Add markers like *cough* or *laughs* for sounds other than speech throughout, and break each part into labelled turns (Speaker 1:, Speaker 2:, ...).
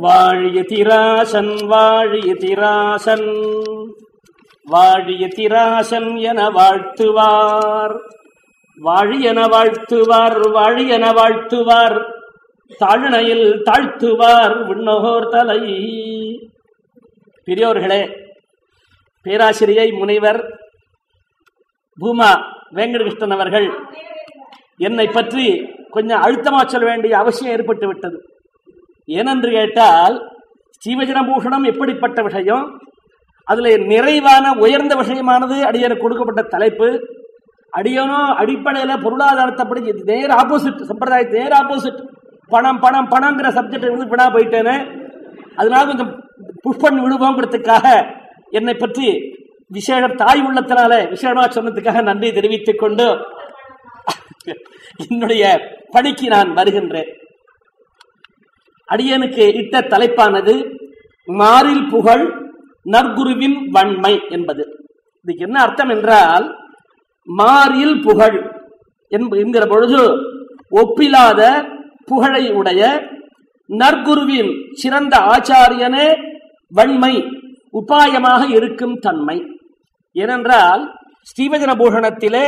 Speaker 1: வாழிய திராசன் வாழிய திராசன். வாழிய திராசன் என வாழ்த்துவார். வாழியன வாழ்த்துவார் வாழியன வாழ்த்துவார். தாழ்ணையில் தாழ்த்துவார் விண்ணோர் தலை. பெரியோர்களே பேராசிரியை முனைவர் பூமா வேங்கடகிருஷ்ணன் அவர்கள் என்னை பற்றி கொஞ்சம் அழுத்தமா சொல்ல வேண்டிய அவசியம் ஏற்பட்டு விட்டது ஏனென்று கேட்டால் ஸ்ரீவஜனபூஷணம் எப்படிப்பட்ட விஷயம்? அதில் நிறைவான உயர்ந்த விஷயமானது அடியனுக்கு கொடுக்கப்பட்ட தலைப்பு. அடியனோ அடிப்படையில் பொருளாதாரத்தைப்படி இது நேர் ஆப்போசிட் சம்பிரதாயத்து நேர் ஆப்போசிட் பணம் பணம் பணங்கிற சப்ஜெக்ட் இருந்து வினா போயிட்டேன்னு அதனால கொஞ்சம் புஷ் பண்ணி விடுவோங்கிறதுக்காக என்னை பற்றி விசேஷ தாய் உள்ளத்தினால விசேஷமா சொன்னதுக்காக நன்றி தெரிவித்துக் கொண்டு என்னுடைய பணிக்கு நான் வருகின்றேன். அடியனுக்கு இட்ட தலைப்பானது மாறில் புகழ் நற்குருவின் வன்மை என்பது. இதுக்கு என்ன அர்த்தம் என்றால் மாறில் புகழ் என்கிற பொழுது ஒப்பிலாத புகழை உடைய நற்குருவின் சிறந்த ஆச்சாரியனே வன்மை உபாயமாக இருக்கும் தன்மை. ஏனென்றால் ஸ்ரீவஜன பூஷணத்திலே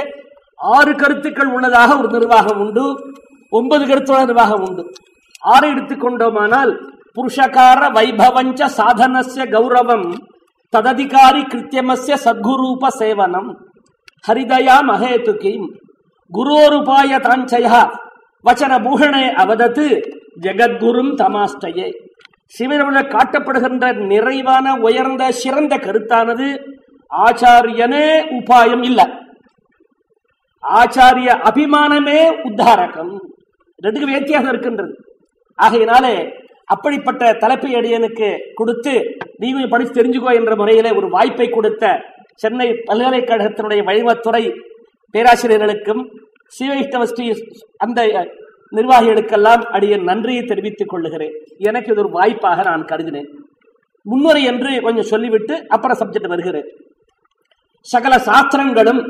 Speaker 1: ஆறு கருத்துக்கள் உள்ளதாக ஒரு நிர்வாகம் உண்டு ஒன்பது கருத்துள்ள நிர்வாகம் உண்டு. ஆறு எடுத்துக்கொண்டோமானால் புருஷகார வைபவஞ்ச சாதனசிய கௌரவம் தததிகாரி கிருத்தியமசிய சத்குரூப சேவனம் ஹரிதயா மகேதுகிம் குரோருபாய தாஞ்சயா வச்சன பூஷணே அவதத்து ஜெகத்குரும் தமாஸ்டயே சிவனமுல காட்டப்படுகின்ற நிறைவான உயர்ந்த சிறந்த கருத்தானது ஆச்சாரியனே உபாயம் இல்ல. ஆச்சாரிய அபிமானமே உத்தாரகம். ரெண்டுக்கு வித்தியாசம் இருக்கின்றது. ஆகையினாலே அப்படிப்பட்ட தலைப்பை அடியனுக்கு கொடுத்து நீங்களும் படித்து தெரிஞ்சுக்கோ என்ற முறையிலே ஒரு வாய்ப்பை கொடுத்த சென்னை பல்கலைக்கழகத்தினுடைய வழிமத்துறை பேராசிரியர்களுக்கும் ஸ்ரீவைஷ்ணவ ஸ்ரீ அந்த நிர்வாகிகளுக்கெல்லாம் அடியன் நன்றியை தெரிவித்துக் கொள்ளுகிறேன். எனக்கு இது ஒரு வாய்ப்பாக நான் கருதினேன். முன்னுரை என்று கொஞ்சம் சொல்லிவிட்டு அப்புறம் சப்ஜெக்ட் வருகிறேன். சகல சாஸ்திரங்களும்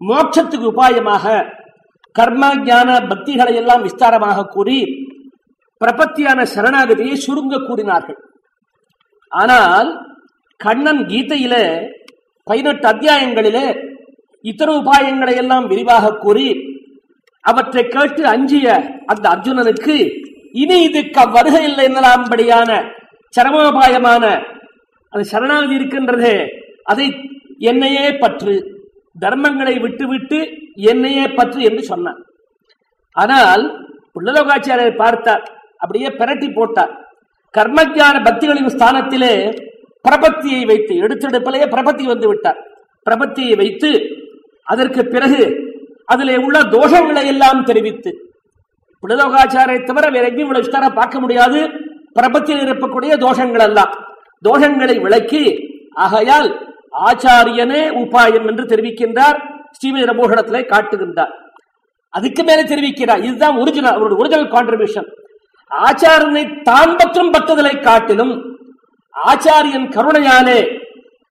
Speaker 1: மோட்சத்துக்கு உபாயமாக கர்ம ஞான பக்திகளை எல்லாம் விஸ்தாரமாக கூறி பிரபத்தியான சரணாகதியை சுருங்க கூறினார்கள். ஆனால் கண்ணன் கீதையிலே பதினெட்டு அத்தியாயங்களிலே இத்தர உபாயங்களை எல்லாம் விரிவாக கூறி அவற்றை கேட்டு அஞ்சிய அந்த அர்ஜுனனுக்கு இனி இதுக்கு வருகை இல்லை என்னலாம்படியான சரமோபாயமான அது சரணாகதி இருக்கின்றது அதை என்னையே பற்று தர்மங்களை விட்டுவிட்டு என்னையே பற்று என்று சொன்னான். ஆனால் புள்ளலோகாச்சாரியர் பார்த்தார் அப்படியே பிரட்டி போட்டார். கர்மஜான பக்திகளின் ஸ்தானத்திலே பிரபத்தியை வைத்து எடுத்தெடுப்பிலேயே பிரபத்தி வந்து விட்டார். பிரபத்தியை வைத்து அதற்கு பிறகு அதிலே உள்ள தோஷங்களை எல்லாம் தெரிவித்து புலலோகாச்சாரை தவிர வேற எங்கேயும் இவ்வளவு விஸ்தாரா பார்க்க முடியாது. பிரபத்தியில் இருக்கக்கூடிய தோஷங்கள் எல்லாம் தோஷங்களை விளக்கி ஆகையால் ஆச்சாரியனே உபாயம் என்று தெரிவிக்கின்றார் ஸ்ரீமதி ரமோகணத்திலே காட்டுகின்றார். அதுக்கு மேலே தெரிவிக்கிறார். இதுதான் ஒரிஜினல் அவருடைய ஒரிஜினல் கான்ட்ரிபியூஷன் ஆச்சாரியனை தான் பற்றும் பற்றுதலை காட்டிலும் ஆச்சாரியன் கருணையாலே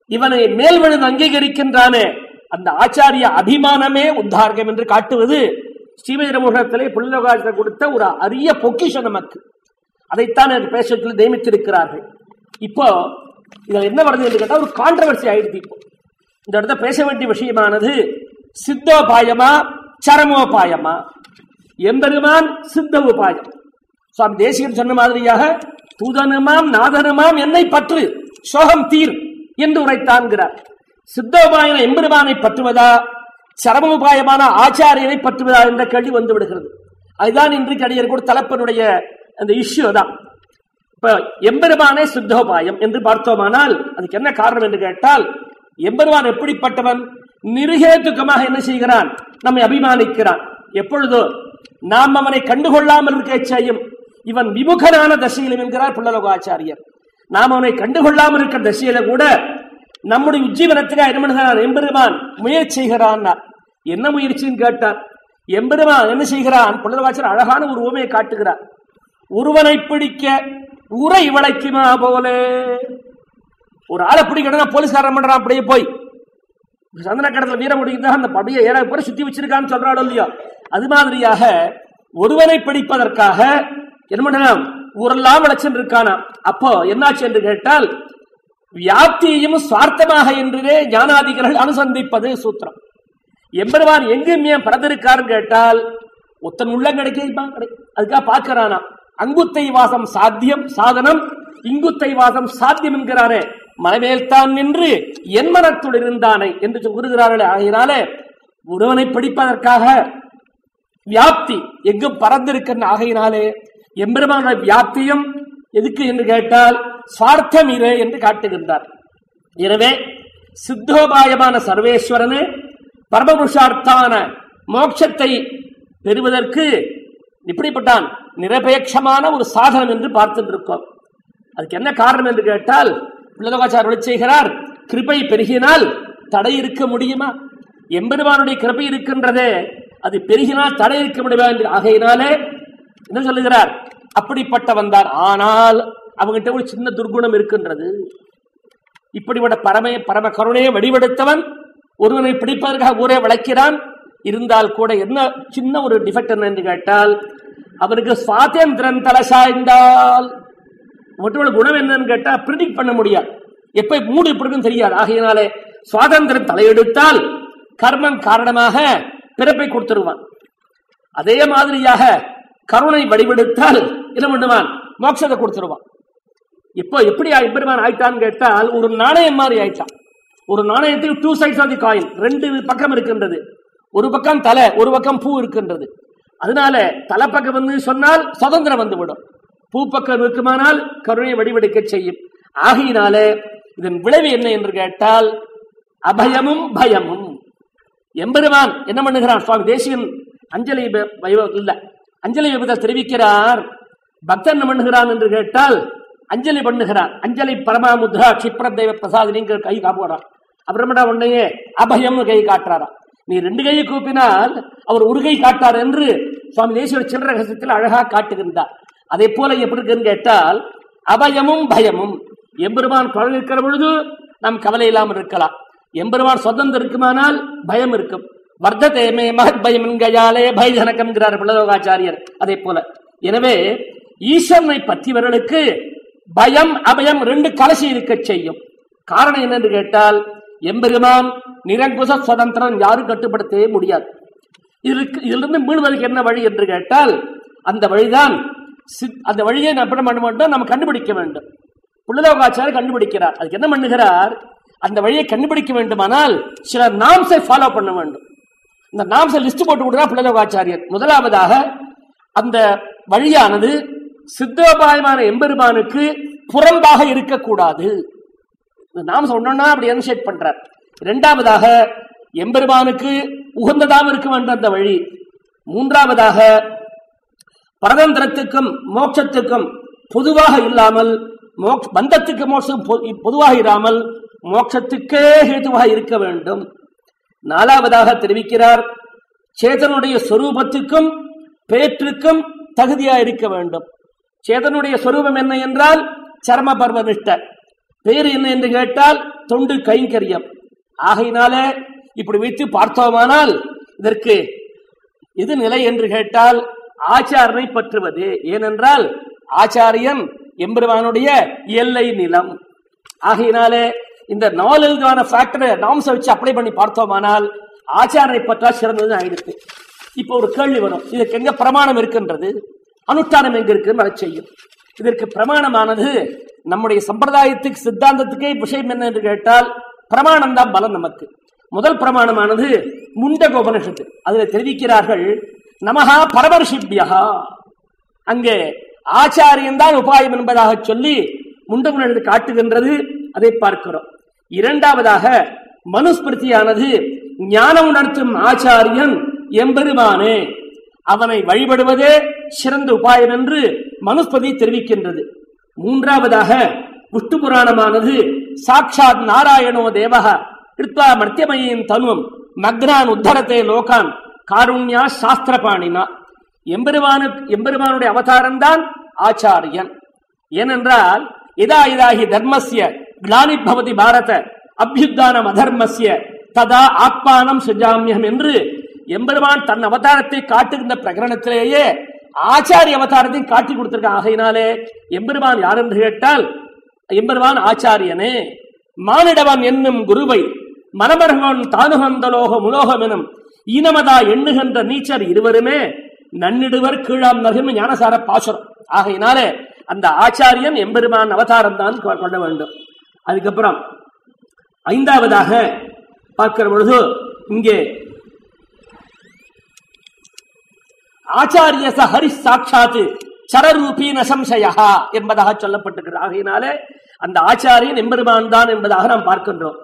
Speaker 1: இவனை மேல்வழுது அங்கீகரிக்கின்றானே. அந்த ஆச்சாரிய அபிமானமே உத்தார்க்கம் என்று காட்டுவது ஸ்ரீமதி ரமோகத்திலே கொடுத்த ஒரு அரிய பொக்கிஷம் நமக்கு. அதைத்தான் பேசத்தில் நியமித்திருக்கிறார்கள். இப்போ இதுல என்ன வருது என்று கேட்டால் ஒரு கான்ட்ரவர்சி ஆயிடுச்சு இப்போ. இந்த இடத்த பேச வேண்டிய விஷயமானது சித்தோபாயமா சரமோபாயமா? எம்பெருமான் சித்த உபாயம் சுவாமி தேசிகன் சொன்ன மாதிரியாக தூதனுமாம் நாதனுமாம் என்னை பற்று சோகம் தீர் என்று உரைத்தான்கிறார் சித்தோபாயன எம்பெருமானை பற்றுவதா சரமோபாயமான ஆச்சாரியனை பற்றுவதா என்ற கேள்வி வந்து விடுகிறது. அதுதான் இன்றைக்கு அடியர் கூட தலைப்பனுடைய அந்த இஷ்யூ தான். இப்ப எம்பெருமானே சித்தோபாயம் என்று பார்த்தோமானால் அதுக்கு என்ன காரணம் என்று கேட்டால் எம்பெருமான் எப்படிப்பட்டவன்? நிருகேதுக்கமாக என்ன செய்கிறான்? நம்மை அபிமானிக்கிறான். எப்பொழுதோ நாம் அவனை கண்டுகொள்ளாமல் இருக்க செய்யும் இவன் விமுகனான தசையிலும் என்கிறார் புள்ளலோகாச்சாரியர் நாம் அவனை கண்டுகொள்ளாமல் இருக்கிற தசையில கூட நம்முடைய உஜ்ஜீவனத்துக்காக என்ன பண்ணுகிறான் எம்பெருமான் முயற்சி செய்கிறான் என்ன முயற்சின்னு கேட்டார். எம்பெருமான் என்ன செய்கிறான்? புள்ளலோகாச்சாரியர் அழகான ஒரு உவமையை காட்டுகிறார். ஒருவனை பிடிக்க உரை வளைக்குமா போலே? ஒரு ஆளை பிடிக்கணும் போலீஸ்காரன் பண்றான் அப்படியே போய். சந்தன கடத்துல வீர முடிக்கிறதா அந்த படையை ஏற பேர் சுத்தி வச்சிருக்கான்னு சொல்றாடோ இல்லையோ. அது மாதிரியாக ஒருவனை பிடிப்பதற்காக என்ன பண்ணலாம் ஊரெல்லாம் விளைச்சல் இருக்கானா? அப்போ என்னாச்சு என்று கேட்டால் வியாப்தியையும் சுவார்த்தமாக என்றே ஞானாதிகர்கள் அனுசந்திப்பது சூத்திரம். எம்பெருமான் எங்குமே பறந்திருக்காருன்னு கேட்டால் ஒத்தன் உள்ள கிடைக்குமா கிடை அதுக்காக பார்க்கிறானா? அங்குத்தை வாசம் சாத்தியம் சாதனம் இங்குத்தை வாசம் சாத்தியம் என்கிறாரே மனமேல் தான் நின்று என் மனத்துடன் இருந்தானே என்று கூறுகிறார்களே. ஆகினாலே ஒருவனை பிடிப்பதற்காக வியாப்தி எங்கும் பறந்திருக்கிற ஆகையினாலே எம்பெருமான வியாப்தியும் எதுக்கு என்று கேட்டால் சுவார்த்தம் இரு என்று காட்டுகின்றார். எனவே சித்தோபாயமான சர்வேஸ்வரனு பரமபுருஷார்த்தான மோட்சத்தை பெறுவதற்கு இப்படிப்பட்டான் நிரபேட்சமான ஒரு சாதனம் என்று பார்த்துட்டு அதுக்கு என்ன காரணம் என்று கேட்டால் பிள்ளதோகாச்சார் ஒளி செய்கிறார் கிருபை பெருகினால் தடை இருக்க முடியுமா? எம்பெருமானுடைய கிருபை இருக்கின்றதே அது பெருகினால் தடை இருக்க முடியுமா என்று? ஆகையினாலே என்ன சொல்லுகிறார்? அப்படிப்பட்ட வந்தார் ஆனால் அவங்ககிட்ட ஒரு சின்ன துர்குணம் இருக்கின்றது. இப்படிப்பட்ட பரம பரம கருணையை வடிவெடுத்தவன் ஒருவனை பிடிப்பதற்காக ஊரே வளைக்கிறான். இருந்தால் கூட என்ன சின்ன ஒரு டிஃபெக்ட் என்ன என்று கேட்டால் அவருக்கு சுவாதேந்திரன் தலை சாய்ந்தால் குணம் என்னன்னு கேட்டா பிரிடிக் பண்ண முடியாது. எப்ப மூடு இப்படி தெரியாது. ஆகையினாலே சுவாதந்திரம் தலையெடுத்தால் கர்மம் காரணமாக பிறப்பை கொடுத்துருவான். அதே மாதிரியாக கருணை வடிவெடுத்தால் என்ன பண்ணுவான்? மோட்சத்தை கொடுத்துருவான். இப்போ எப்படி எம்பெருமான் ஆயிட்டான்னு கேட்டால் ஒரு நாணயம் மாதிரி ஆயிட்டான். ஒரு நாணயத்துக்கு two sides of the coin ரெண்டு பக்கம் இருக்கின்றது. ஒரு பக்கம் தலை ஒரு பக்கம் பூ இருக்கின்றது. அதனால தலை பக்கம் வந்து சொன்னால் சுதந்திரம் வந்து விடும் பூ பக்கம் இருக்குமானால் கருணை வடிவெடுக்க செய்யும். ஆகையினால இதன் விளைவு என்ன என்று கேட்டால் அபயமும் பயமும். எம்பெருமான் என்ன பண்ணுகிறான்? சுவாமி தேசியன் அஞ்சலி ப- அஞ்சலி விபத்தில் தெரிவிக்கிறார். பக்தன் என்ன பண்ணுகிறான் என்று கேட்டால் அஞ்சலி பண்ணுகிறார். அஞ்சலி பரமாமுத்ரா கஷிப்ர தெய்வ பிரசாதினிங்கிற கை காப்புறான் அப்புறமேட்டா உன்னையே அபயம் கை காட்டுறாராம். நீ ரெண்டு கையை கூப்பினால் அவர் ஒரு கை காட்டார் என்று சுவாமி தேசிய சில்லற ரகசியத்தில் அழகா காட்டுகின்றார். அதே போல எப்படி இருக்குன்னு கேட்டால் அபயமும் பயமும். எம்பெருமான் குரல் இருக்கிற பொழுது நாம் கவலை இல்லாமல் இருக்கலாம். எம்பெருமான் சொந்தம் இருக்குமானால் பயம் இருக்கும். வர்த்ததேமே மகத் பயம் பயஜனகம் பயஜனகம்ங்கிறார் பிள்ளலோகாச்சாரியர் அதே போல எனவே ஈஸ்வரனை பற்றியவர்களுக்கு பயம் அபயம் ரெண்டு கலசி இருக்க செய்யும். காரணம் என்னென்று கேட்டால் எம்பெருமான் நிரங்குச சுதந்திரம் யாரும் கட்டுப்படுத்தவே முடியாது. இதற்கு இதிலிருந்து மீள்வதற்கு என்ன வழி என்று கேட்டால் அந்த வழிதான் சித்- அந்த வழியை நம்ம பண்ண வேண்டும்? நம்ம கண்டுபிடிக்க வேண்டும். புள்ளலோகாச்சாரியர் கண்டுபிடிக்கிறார். அதுக்கு என்ன பண்ணுகிறார்? அந்த வழியை கண்டுபிடிக்க வேண்டுமானால் சில நாம்ஸை ஃபாலோ பண்ண வேண்டும். இந்த நாம்ச லிஸ்ட் போட்டு கொடுக்கிறார் புள்ளலோகாச்சாரியர் முதலாவதாக அந்த வழியானது சித்தோபாயமான எம்பெருமானுக்கு புறம்பாக இருக்கக்கூடாது. இந்த நாம சொன்னோம்னா அப்படி என்ஷேட் பண்றார். இரண்டாவதாக எம்பெருமானுக்கு உகந்ததாகவும் இருக்க வேண்டும் அந்த வழி. மூன்றாவதாக பரதந்திரத்துக்கும் மோட்சத்துக்கும் பொதுவாக இல்லாமல் மோக் பந்தத்துக்கு மோட்சம் பொதுவாக இராமல் மோட்சத்துக்கே ஹேதுவாக இருக்க வேண்டும். நாலாவதாக தெரிவிக்கிறார் சேதனுடைய சொரூபத்துக்கும் பேற்றுக்கும் தகுதியா இருக்க வேண்டும். சேதனுடைய சொரூபம் என்ன என்றால் சர்ம பர்வனிஷ்ட பேர் என்ன என்று கேட்டால் தொண்டு கைங்கரியம். ஆகையினாலே இப்படி வைத்து பார்த்தோமானால் இதற்கு இது நிலை என்று கேட்டால் ஆச்சாரனை பற்றுவது. ஏனென்றால் ஆச்சாரியன் எம்பெருமானுடைய எல்லை நிலம். ஆகையினாலே இந்த நாலுக்கான ஃபேக்டரை நாம்ஸை வச்சு அப்ளை பண்ணி பார்த்தோமானால் ஆச்சாரனை பற்றா சிறந்தது ஆயிருக்கு. இப்போ ஒரு கேள்வி வரும். இதற்கு எங்க பிரமாணம் இருக்கின்றது? அனுஷ்டானம் எங்க இருக்குன்னு அதை செய்யும். இதற்கு பிரமாணமானது நம்முடைய சம்பிரதாயத்துக்கு சித்தாந்தத்துக்கே விஷயம் என்ன என்று கேட்டால் பிரமாணம் தான் பலம் நமக்கு. முதல் பிரமாணமானது முண்டக உபனிஷத்து அதுல தெரிவிக்கிறார்கள் நமகா பரமர்ஷிபியா. அங்கே ஆச்சாரியன் தான் உபாயம் என்பதாக சொல்லி முண்டகுணத்தை காட்டுகின்றது அதை பார்க்கிறோம். இரண்டாவதாக மனுஸ்மிருதியானது ஞானம் உணர்த்தும் ஆச்சாரியன் எம்பெருமானே. அவனை வழிபடுவதே சிறந்த உபாயம் என்று மனுஸ்பதி தெரிவிக்கின்றது. மூன்றாவதாக விஷ்ணு புராணமானது சாட்சாத் நாராயணோ தேவக கிருத்வா மர்த்தியமையின் தனுவம் மக்னான் உத்தரத்தே லோகான் காருண்யா சாஸ்திரபாணினா. எம்பெருமானு எம்பெருமானுடைய அவதாரம்தான் ஆச்சாரியன். ஏனென்றால் இதா இதாகி தர்மஸ்ய கிளானி பவதி பாரத அபியுத்தானம் அதர்மசிய ததா ஆத்மானம் சுஜாமியம் என்று எம்பெருமான் தன் அவதாரத்தை காட்டுகின்ற பிரகரணத்திலேயே ஆச்சாரிய அவதாரத்தையும் காட்டி கொடுத்திருக்கான் ஆகையினாலே எம்பெருமான் யார் என்று கேட்டால் எம்பெருமான் ஆச்சாரியனே மானிடவன் என்னும் குருவை மனமர்கவன் தானுகந்தலோக முலோகம் எனும் ஈனமதா எண்ணுகின்ற நீச்சர் இருவருமே நன்னிடுவர் கீழாம் நல்கும் ஞானசார பாசுரம் ஆகையினாலே அந்த ஆச்சாரியன் எம்பெருமான் அவதாரம் தான் கொள்ள வேண்டும் அதுக்கப்புறம் ஐந்தாவதாக பார்க்கிற பொழுது இங்கே ஆச்சாரிய ச சாட்சாத்து சரரூபி நசம்சயா என்பதாக சொல்லப்பட்டிருக்கிறது. ஆகையினாலே அந்த ஆச்சாரியன் எம்பெருமான் தான் என்பதாக நாம் பார்க்கின்றோம்.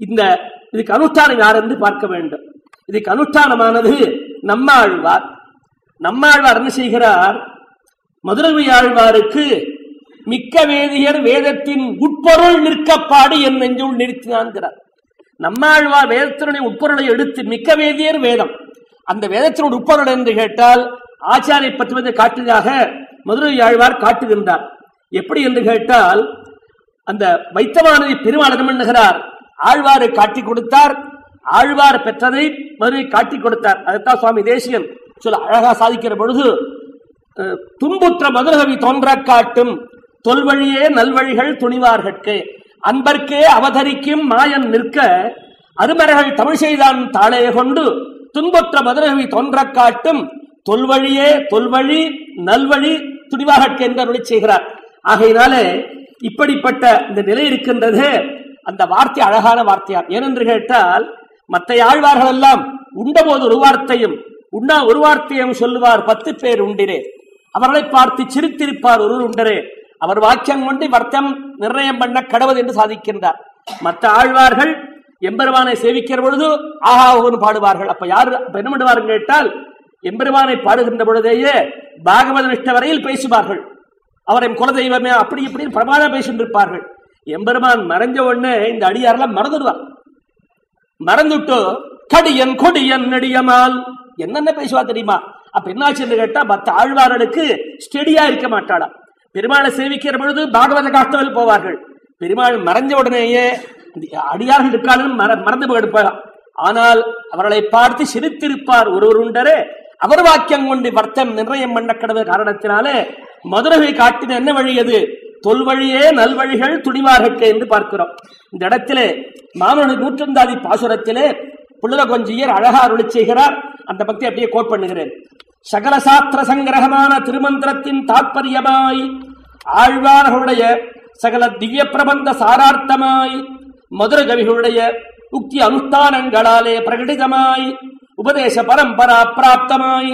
Speaker 1: இந்த இதுக்கு அனுஷ்டானம் யார் என்று பார்க்க வேண்டும். இதுக்கு அனுஷ்டானமானது நம்மாழ்வார். நம்மாழ்வார் என்ன செய்கிறார்? மதுரவி ஆழ்வாருக்கு மிக்க வேதியர் வேதத்தின் உட்பொருள் நிற்கப்பாடு என் நெஞ்சுள் நிறுத்தினான்கிறார். நம்மாழ்வார் வேதத்தினுடைய உட்பொருளை எடுத்து மிக்க வேதியர் வேதம். அந்த வேதத்தினுடைய உட்பொருள் என்று கேட்டால் ஆச்சாரை பற்றுவதை காட்டுவதாக மதுரை ஆழ்வார் காட்டுகின்றார். எப்படி என்று கேட்டால் அந்த வைத்தமானதை பெருமாளனம் என்கிறார் ஆழ்வாரை காட்டி கொடுத்தார். ஆழ்வார் பெற்றதை மதுரை காட்டி கொடுத்தார். அதைத்தான் சுவாமி தேசியன் சொல்ல அழகா சாதிக்கிற பொழுது துன்புற்ற மதுரகவி தோன்ற காட்டும் தொல்வழியே நல்வழிகள் துணிவார்கட்கு. அன்பர்க்கே அவதரிக்கும் மாயன் நிற்க அருமர்கள் தமிழ் செய்தான் தாளைய கொண்டு துன்பொற்ற மதுரகவி தோன்ற காட்டும் தொல்வழியே தொல்வழி நல்வழி துணிவாகட்கு என்று அருளி செய்கிறார். ஆகையினாலே இப்படிப்பட்ட இந்த நிலை இருக்கின்றது. அந்த வார்த்தை அழகான வார்த்தையார் ஏனென்று கேட்டால் மற்ற ஆழ்வார்கள் எல்லாம் உண்டபோது ஒரு வார்த்தையும் உண்ணா ஒரு வார்த்தையும் சொல்லுவார் பத்து பேர் உண்டிரே. அவர்களை பார்த்து சிரித்திருப்பார் ஒருவர் உண்டரே. அவர் வாக்கியம் கொண்டு வர்த்தம் நிர்ணயம் பண்ண கடவுள் என்று சாதிக்கின்றார். மற்ற ஆழ்வார்கள் எம்பெருமானை சேவிக்கிற பொழுது ஆஹா ஓன்னு பாடுவார்கள். அப்ப யாரு அப்ப என்ன பண்ணுவார்கள் கேட்டால் எம்பெருமானை பாடுகின்ற பொழுதேயே பாகவத நிஷ்ட வரையில் பேசுவார்கள். அவர் என் குலதெய்வமே அப்படி இப்படி பிரமாதம் பேசின்றிருப்பார்கள் எம்பெருமான் மறைஞ்ச உடனே இந்த அடியாரெல்லாம் மறந்துடுவார். மறந்துட்டு கடியன் கொடியன் நெடியமால். என்னென்ன பேசுவா தெரியுமா? அப்ப என்னாச்சு கேட்டா மற்ற ஆழ்வார்களுக்கு ஸ்டெடியா இருக்க மாட்டாளா பெருமாளை சேவிக்கிற பொழுது பாகவத காஷ்டவில் போவார்கள். பெருமாள் மறைஞ்ச உடனேயே அடியார்கள் இருக்காலும் மற மறந்து போயிருப்பார் ஆனால் அவர்களை பார்த்து சிரித்திருப்பார் ஒருவர் உண்டரே அவர் வாக்கியம் கொண்டு வர்த்தம் நிர்ணயம் பண்ண கடவுள் காரணத்தினாலே மதுரவை காட்டின என்ன வழி அது? தொல்வழியே நல்வழிகள் துணிவார்கட்கு என்று பார்க்கிறோம். இந்த இடத்திலே மாமனு நூற்றந்தாதி பாசுரத்திலே புள்ளல கொஞ்சியர் அழகா அருளி செய்கிறார். அந்த பக்தி அப்படியே கோட் பண்ணுகிறேன். சகல சாஸ்திர சங்கிரகமான திருமந்திரத்தின் தாற்பயமாய் ஆழ்வார்களுடைய சகல திவ்ய பிரபந்த சாரார்த்தமாய் மதுர கவிகளுடைய உக்தி அனுஷ்டானங்களாலே பிரகடிதமாய் உபதேச பரம்பரா பிராப்தமாய்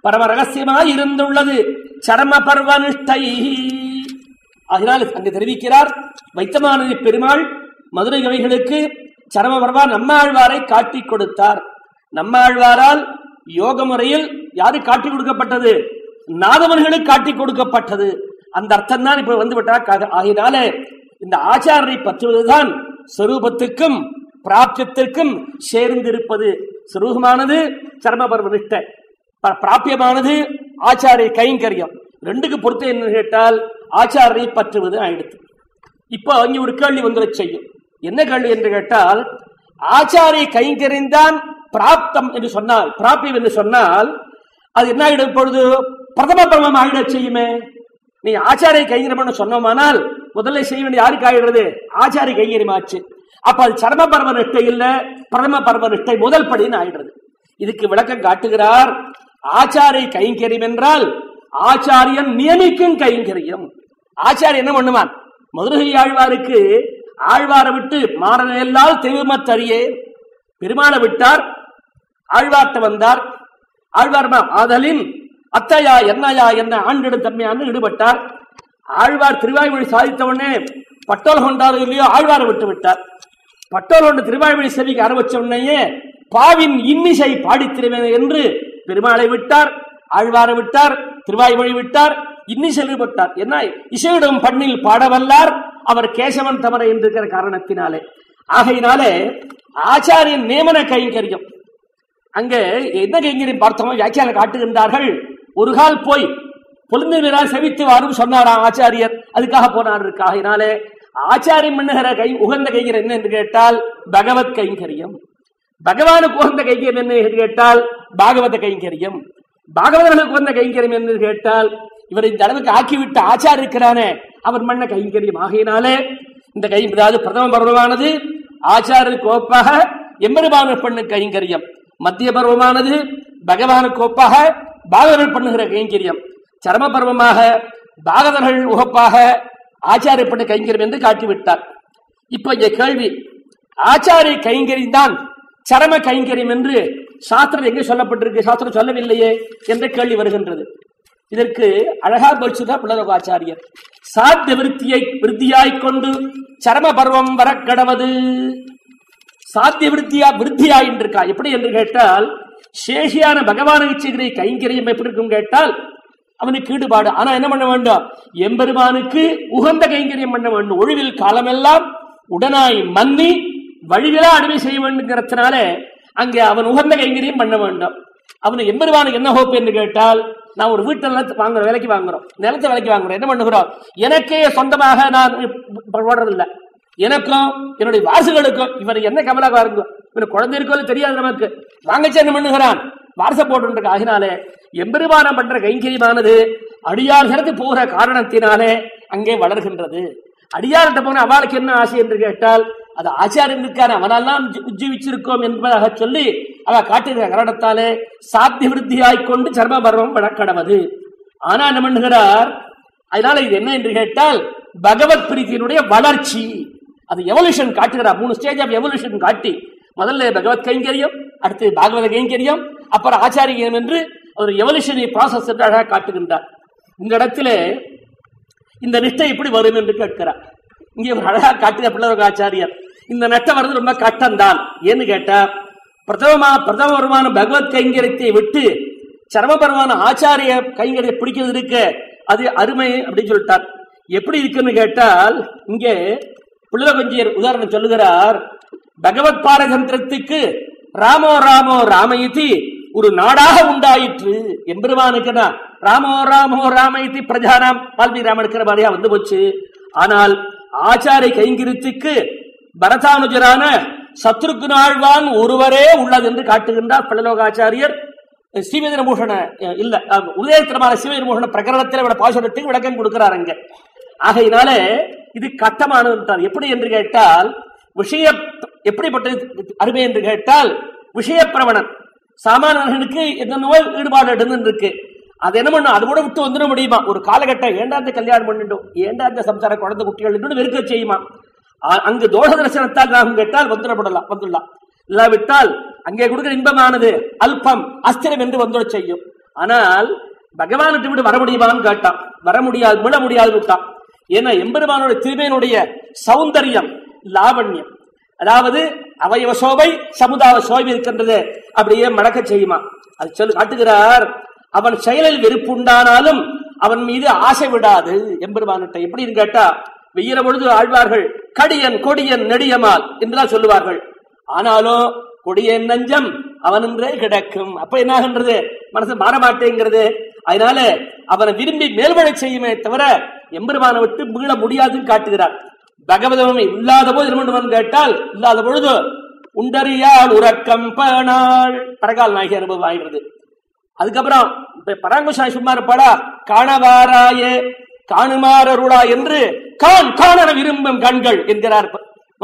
Speaker 1: பரம ரகசியமாய் இருந்துள்ளது சரம பர்வனிஷ்டை அதனால் அங்கு தெரிவிக்கிறார் வைத்தமானதி பெருமாள் மதுரை கவிகளுக்கு சரம பர்வா நம்மாழ்வாரை காட்டிக் கொடுத்தார். நம்மாழ்வாரால் யோக முறையில் யாரு காட்டி கொடுக்கப்பட்டது? நாதவர்களுக்கு காட்டி கொடுக்கப்பட்டது. அந்த அர்த்தம் தான் இப்ப வந்து விட்டார் ஆகினாலே இந்த ஆச்சாரரை பற்றுவதுதான் சொரூபத்துக்கும் பிராப்தியத்திற்கும் சேர்ந்திருப்பது. சுரூபமானது சர்மபர்வ நிஷ்டை ப- பிராபியமானது ஆச்சாரிய கைங்கரியம். ரெண்டுக்கு பொறுத்து என்ன கேட்டால் ஆச்சாரரை பற்றுவது ஆயிடுத்து. இப்போ அங்கே ஒரு கேள்வி வந்துட செய்யும். என்ன கேள்வி என்று கேட்டால் ஆச்சாரிய கைங்கரியம் பிராப்தம் என்று சொன்னால் பிராபியம் என்று சொன்னால் அது என்ன ஆகிடும் பிரதம பிரமம் ஆகிட செய்யுமே. நீ ஆச்சாரிய கைங்கரியம் சொன்னோமானால் முதல்ல செய்ய வேண்டிய யாருக்கு ஆகிடுறது? ஆச்சாரிய கைங்கரியம் ஆச்சு அப்ப அது சர்ம பர்வ நிஷ்டை இல்ல பிரதம பரம நிஷ்டை முதல் படின்னு ஆயிடுறது இதுக்கு விளக்கம் காட்டுகிறார் ஆச்சாரிய கைங்கரியம் என்றால் ஆச்சாரியன் நியமிக்கும் கைங்கரியம். ஆச்சாரியன் என்ன பண்ணுவான்? மதுரை ஆழ்வாருக்கு ஆழ்வாரை விட்டு மாறனையெல்லாம் தெய்வமத்தறியே பெருமாளை விட்டார் ஆழ்வார்த்த வந்தார். ஆழ்வார் ஆதலின் அத்தையா என்னையா என்ன ஆண்டிடும் தன்மையான்னு ஈடுபட்டார். ஆழ்வார் திருவாய்மொழி சாதித்தவுடனே பட்டோல் கொண்டாரோ இல்லையோ ஆழ்வாரை விட்டு விட்டார். பட்டோல் கொண்டு திருவாய்மொழி செவிக்கு ஆரம்பிச்ச உடனேயே பாவின் இன்னிசை பாடித்திருவேன் என்று பெருமாளை விட்டார் ஆழ்வாரை விட்டார் திருவாய்மொழி விட்டார் இன்னிசை விட்டார் என்ன இசையிடம் பண்ணில் பாடவல்லார் அவர் கேசவன் தமர என்றிருக்கிற காரணத்தினாலே. ஆகையினாலே ஆச்சாரியன் நியமன கைங்கரியம். அங்கே என்ன கைங்கரியம் பார்த்தோமோ வியாக்கியான காட்டுகின்றார்கள். ஒரு கால் போய் பொழுந்தினால் செவித்து வாரும் சொன்னாராம் ஆச்சாரியர். அதுக்காக போனார் ஆகையினாலே ஆச்சாரியம் பண்ணுகிற கை உகந்த கைங்கரியம் என்ன என்று கேட்டால் பகவத் கைங்கரியம். பகவானுக்கு உகந்த கைங்கரியம் என்ன என்று கேட்டால் பாகவத கைங்கரியம். பாகவதர்களுக்கு உகந்த கைங்கரியம் என்று கேட்டால் இவர் இந்த அளவுக்கு ஆக்கிவிட்டு ஆச்சார் இருக்கிறானே அவர் மன்ன கைங்கரியம். ஆகையினாலே இந்த கை அதாவது பிரதம பருவமானது ஆச்சாரியருக்கு ஒப்பாக எம்பெருமான பண்ணு கைங்கரியம். மத்திய பருவமானது பகவானுக்கு ஒப்பாக பாகவர்கள் பண்ணுகிற கைங்கரியம். சரம பருவமாக பாகவர்கள் உகப்பாக ஆச்சாரிய பண்ண கைங்கரியம் என்று காட்டிவிட்டார். இப்ப இங்க கேள்வி ஆச்சாரிய கைங்கரியம் தான் சரம கைங்கரியம் என்று சாஸ்திரம் எங்கே சொல்லப்பட்டிருக்கு? சாஸ்திரம் சொல்லவில்லையே என்ற கேள்வி வருகின்றது. இதற்கு அழகா போச்சுதான் ஆச்சாரியர் சாத்திய விருத்தியை விருத்தியாய்க் கொண்டு சரம பருவம் வரக்கடவது சாத்திய விருத்தியா விருத்தியா இருக்கா எப்படி என்று கேட்டால் சேஷியான பகவான செய்கிற கைங்கரியம் எப்படி இருக்கும் கேட்டால் அவனுக்கு ஈடுபாடு. ஆனா என்ன பண்ண வேண்டும்? எம்பெருமானுக்கு உகந்த கைங்கரியம் பண்ண வேண்டும். ஒழிவில் காலமெல்லாம் உடனாய் மன்னி வழிவிலா அடிமை செய்ய வேண்டுங்கிறதுனால அங்கே அவன் உகந்த கைங்கரியம் பண்ண வேண்டும். அவன் எம்பெருமானுக்கு என்ன ஹோப் என்று கேட்டால் நான் ஒரு வீட்டு நிலத்தை வாங்குறோம் விலைக்கு வாங்குறோம். நிலத்தை விலைக்கு வாங்குறோம். என்ன பண்ணுகிறோம்? எனக்கே சொந்தமாக நான் போடுறதில்லை எனக்கும் என்னுடைய வாசுகளுக்கும் இவர் என்ன கமலாக இருக்கும் இவன் குழந்தை இருக்கோ தெரியாது நமக்கு. வாங்கச்சு என்ன பண்ணுகிறான் வாரச போட்டு ஆகினாலே எம்பெருமானம் பண்ற கைங்கரியமானது அடியார்களுக்கு போகிற காரணத்தினாலே அங்கே வளர்கின்றது. அடியார்கிட்ட போன அவளுக்கு என்ன ஆசை என்று கேட்டால் அது ஆச்சாரியனுக்கான அவனெல்லாம் உஜ்ஜீவிச்சிருக்கோம் என்பதாக சொல்லி அவ காட்டுகிற காரணத்தாலே சாத்திய விருத்தியாய் கொண்டு சர்ம பருவம் வழக்கடவது ஆனா என்ன பண்ணுகிறார் அதனால இது என்ன என்று கேட்டால் பகவத் பிரீத்தியினுடைய வளர்ச்சி. அது எவல்யூஷன் காட்டுகிறார் மூணு ஸ்டேஜ் ஆஃப் எவல்யூஷன் காட்டி. முதல்ல பகவத் கைங்கரியம் அடுத்து பாகவத கைங்கரியம் அப்புறம் ஆச்சாரியம் என்று ஒரு எவல்யூஷனரி ப்ராசஸ் என்று அழகாக காட்டுகின்றார். இந்த இடத்துல இந்த நிஷ்டை எப்படி வரும் என்று கேட்கிறார். இங்கே ஒரு அழகாக காட்டுகிற பிள்ளை ஆச்சாரியர். இந்த நட்டை வர்றது ரொம்ப கட்டம்தான் ஏன்னு கேட்டா பிரதமமா பிரதம வருமான பகவத் கைங்கரியத்தை விட்டு சரமபரமான ஆச்சாரிய கைங்கரிய பிடிக்கிறது இருக்கு. அது அருமை அப்படின்னு சொல்லிட்டார். எப்படி இருக்குன்னு கேட்டால் இங்கே புள்ளகஞ்சியர் உதாரணம் சொல்லுகிறார் பகவத் பாரதந்திரத்துக்கு ராமோ ராமோ ராமயிதி ஒரு நாடாக உண்டாயிற்று. எம்பெருமானுக்குனா ராமோ ராமோ ராமயிதி பிரஜானாம் வால்மீகி ராமனுக்கிற மாதிரியா வந்து போச்சு. ஆனால் ஆச்சாரிய கைங்கிருத்துக்கு பரதானுஜரான சத்ருகுணாழ்வான் ஒருவரே உள்ளது என்று காட்டுகின்றார் பல்லலோகாச்சாரியர் ஸ்ரீவேந்திரபூஷண இல்ல உதயத்திரமான ஸ்ரீவேந்திரபூஷண பிரகரணத்தில் விட பாசுரத்துக்கு விளக்கம் கொடுக்கிறார் அங்க. ஆகையினாலே இது கட்டமானது எப்படி என்று கேட்டால் விஷய எப்படிப்பட்டது அருமை என்று கேட்டால் விஷய பிரவணன் சாமானியர்களுக்கு என்னென்னவோ ஈடுபாடு எடுந்து இருக்கு அது என்ன பண்ணும்? அது கூட விட்டு வந்துட முடியுமா? ஒரு காலகட்டம் ஏண்டாந்த கல்யாணம் பண்ணிட்டோம். ஏண்டாந்த சம்சார குழந்தை குட்டிகள் வெறுக்க செய்யுமா? அங்கு தோஷ தரிசனத்தால் நாம் கேட்டால் வந்துடப்படலாம் வந்துடலாம். இல்லாவிட்டால் அங்கே கொடுக்கிற இன்பமானது அல்பம் அஸ்திரம் என்று வந்துட செய்யும். ஆனால் பகவானுக்கு விட்டு வர முடியுமான்னு கேட்டான். வர முடியாது விட முடியாது விட்டான். ஏன்னா எம்பெருமானோட திருமையினுடைய சௌந்தரியம் லாவண்யம். அதாவது அவயவ சோபை சமுதாய சோபை இருக்கின்றது. அப்படியே மடக்க செய்யுமா? அது சொல்லு காட்டுகிறார். அவன் செயலில் வெறுப்பு உண்டானாலும் அவன் மீது ஆசை விடாது. எம்பெருமானிட்ட எப்படின்னு கேட்டா வெயிற பொழுது ஆழ்வார்கள் கடியன் கொடியன் நெடியமால் என்றுதான் சொல்லுவார்கள். ஆனாலும் கொடியன் நஞ்சம் அவனென்றே கிடக்கும். அப்ப என்ன ஆகின்றது மனசு மாறமாட்டேங்கிறது. அதனால அவனை விரும்பி மேல்வழி செய்யுமே தவிர எம்பெருமானை விட்டு மீள முடியாதுன்னு காட்டுகிறார். பகவதம் இல்லாத போது என்ன கேட்டால் இல்லாத பொழுது உண்டறியால் உறக்கம் பேணாள். பரகால் நாயகி அனுபவம் ஆகிறது அதுக்கப்புறம் பராங்குசாய் சும்மா இருப்பாடா காணவாராயே காணுமாறருளா என்று கான் காண விரும்பும் கண்கள் என்கிறார்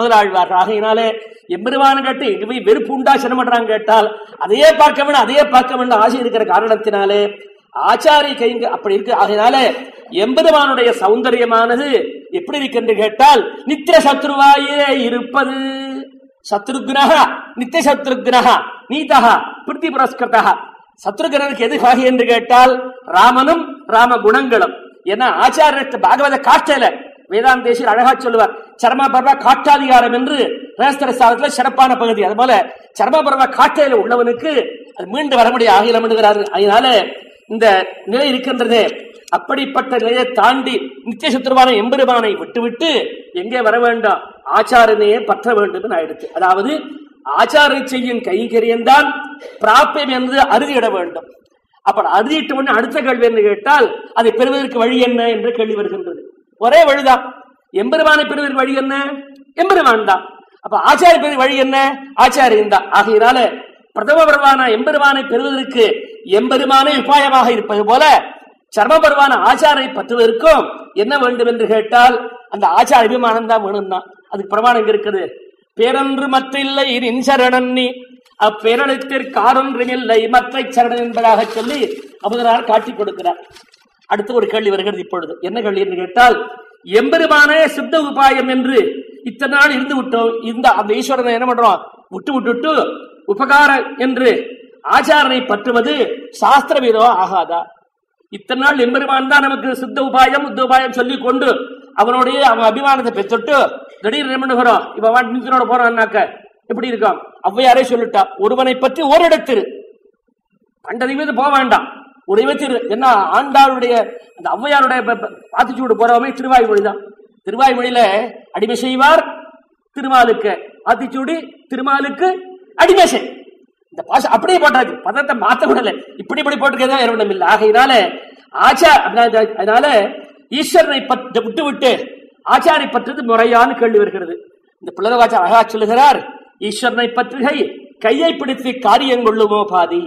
Speaker 1: முதலாழ்வார்கள் ஆகையினாலே எம்பெருமான கேட்டு போய் வெறுப்பு உண்டா சிரமடுறாங்க கேட்டால் அதையே பார்க்க வேண்டும் அதையே பார்க்க வேண்டும் ஆசை இருக்கிற காரணத்தினாலே ஆச்சாரிய கைங்க அப்படி இருக்கு. ஆகையினால எம்பெருமானுடைய சௌந்தரியமானது எப்படி இருக்கு என்று கேட்டால் நித்திய சத்ருவாயே இருப்பது. சத்ருக்னஹா நித்திய சத்ருக்னஹா நீதஹா பிருத்தி புரஸ்கிருதா சத்ருகனருக்கு எது காகி என்று கேட்டால் ராமனும் ராம குணங்களும் ஏன்னா ஆச்சாரிய பாகவத காட்டல வேதாந்தேஷர் அழகா சொல்லுவார் சர்மா பர்வா காட்டாதிகாரம் என்று ரேஸ்தர சாதத்துல சிறப்பான பகுதி. அது போல சர்மா பர்வா காட்டையில உள்ளவனுக்கு அது மீண்டு வர முடிய ஆகிலம் அதனால இந்த நிலை இருக்கின்றது. அப்படிப்பட்ட நிலையை தாண்டி நித்திய சுத்திரமான எம்பெருமானை விட்டுவிட்டு எங்கே வர வேண்டாம். ஆச்சாரனையே பற்ற வேண்டும் ஆயிடுச்சு. அதாவது ஆச்சார செய்யும் கைங்கரியந்தான் பிராப்பியம் என்று அறுதியிட வேண்டும். அப்ப அறுதியிட்டு உடனே அடுத்த கேள்வி என்று கேட்டால் அதை பெறுவதற்கு வழி என்ன என்று கேள்வி வருகின்றது. ஒரே வழிதான். எம்பெருமானை பெறுவதற்கு வழி என்ன? எம்பெருமான் தான். அப்ப ஆச்சாரிய பெறுவதற்கு வழி என்ன? ஆச்சாரியன் தான். ஆகையினால பிரதம பருவான எம்பெருமானை பெறுவதற்கு எம்பெருமானே உபாயமாக இருப்பது போல சர்ம பருவான ஆச்சாரை பற்றுவதற்கும் என்ன வேண்டும் என்று கேட்டால் அந்த ஆச்சார அபிமானம் தான் வேணும் தான் அதுக்கு பிரமாணம் இங்க இருக்குது? பேரொன்று மற்ற இல்லை நின் சரணன் நீ. அப்பேரளத்திற்கு இல்லை. மற்ற சரணன் என்பதாக சொல்லி அமுதனார் காட்டிக் கொடுக்கிறார். அடுத்து ஒரு கேள்வி வருகிறது இப்பொழுது. என்ன கேள்வி என்று கேட்டால் எம்பெருமான சித்த உபாயம் என்று இத்தனை நாள் இருந்து விட்டோம். இந்த அந்த ஈஸ்வரனை என்ன பண்றோம்? விட்டு விட்டுட்டு உபகாரம் என்று ஆச்சாரனை பற்றுவது சாஸ்திர வீரம் ஆகாதா? இத்தனை நாள் எம்பெருமான் தான் நமக்கு சித்த உபாயம் உத்த உபாயம் சொல்லி கொண்டு அவனுடைய அவன் அபிமானத்தை பெற்றுட்டு திடீர்னு என்ன பண்ணுகிறோம்? இப்ப போறான்னாக்க எப்படி இருக்கான்? ஔவையாரே சொல்லிட்டா ஒருவனை பற்றி ஓரிடத்திரு மீது போக வேண்டாம். ஒரு திரு என்ன ஆண்டாளுடைய அந்த ஔவையாருடைய பாத்திச்சூடு போறவமே திருவாய்மொழி தான். திருவாய்மொழியில அடிமை செய்வார் திருமாலுக்கு ஆத்திச்சூடி திருமாலுக்கு அடிமை செய். இந்த பாஷை அப்படியே போட்டாச்சு பதத்தை மாத்த விடல. இப்படி இப்படி போட்டுக்கிறதா வேறு இல்லை. ஆகையினால ஆச்சார் அதனால ஈஸ்வரனை பற்று விட்டு விட்டு ஆச்சாரை பற்றது முறையான கேள்வி வருகிறது. இந்த பிள்ளவாச்சார் அழகா சொல்லுகிறார் ஈஸ்வரனை பற்றுகை கையை பிடித்து காரியம் கொள்ளுமோ பாதி.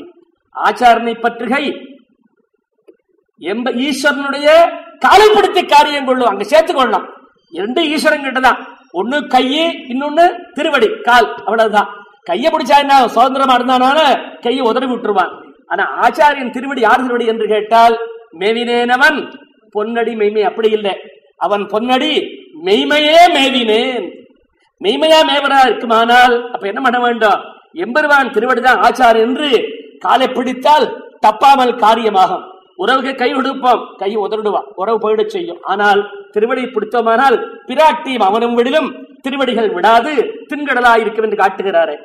Speaker 1: ஆச்சாரனை பற்றுகை எம்ப ஈஸ்வரனுடைய காலைப்படுத்தி பிடித்து காரியம் கொள்ளும். அங்க சேர்த்து கொள்ளலாம் ரெண்டு ஈஸ்வரன் கிட்டதான். ஒண்ணு கையு இன்னொன்னு திருவடி கால். அவ்வளவுதான். கையை பிடிச்சா என்ன? சுதந்திரமா இருந்தானால கையை உதறி விட்டுருவான். ஆனா ஆச்சாரியன் திருவடி யார் திருவடி என்று கேட்டால் மேவினேனவன் பொன்னடி மெய்மை. அப்படி இல்லை. அவன் பொன்னடி மெய்மையே மேவினேன். மெய்மையா மேவரா இருக்குமானால் அப்ப என்ன பண்ண வேண்டும்? எம்பெருவான் திருவடிதான் ஆச்சார் என்று காலை பிடித்தால் தப்பாமல் காரியமாகும். உறவுக்கு கை விடுப்போம் கை உதறிடுவான் உறவு போயிட செய்யும். ஆனால் திருவடி பிடித்தோமானால் பிராட்டியும் அவனும் விடிலும் திருவடிகள் விடாது தின்கடலா இருக்கும் என்று காட்டுகிறாரு.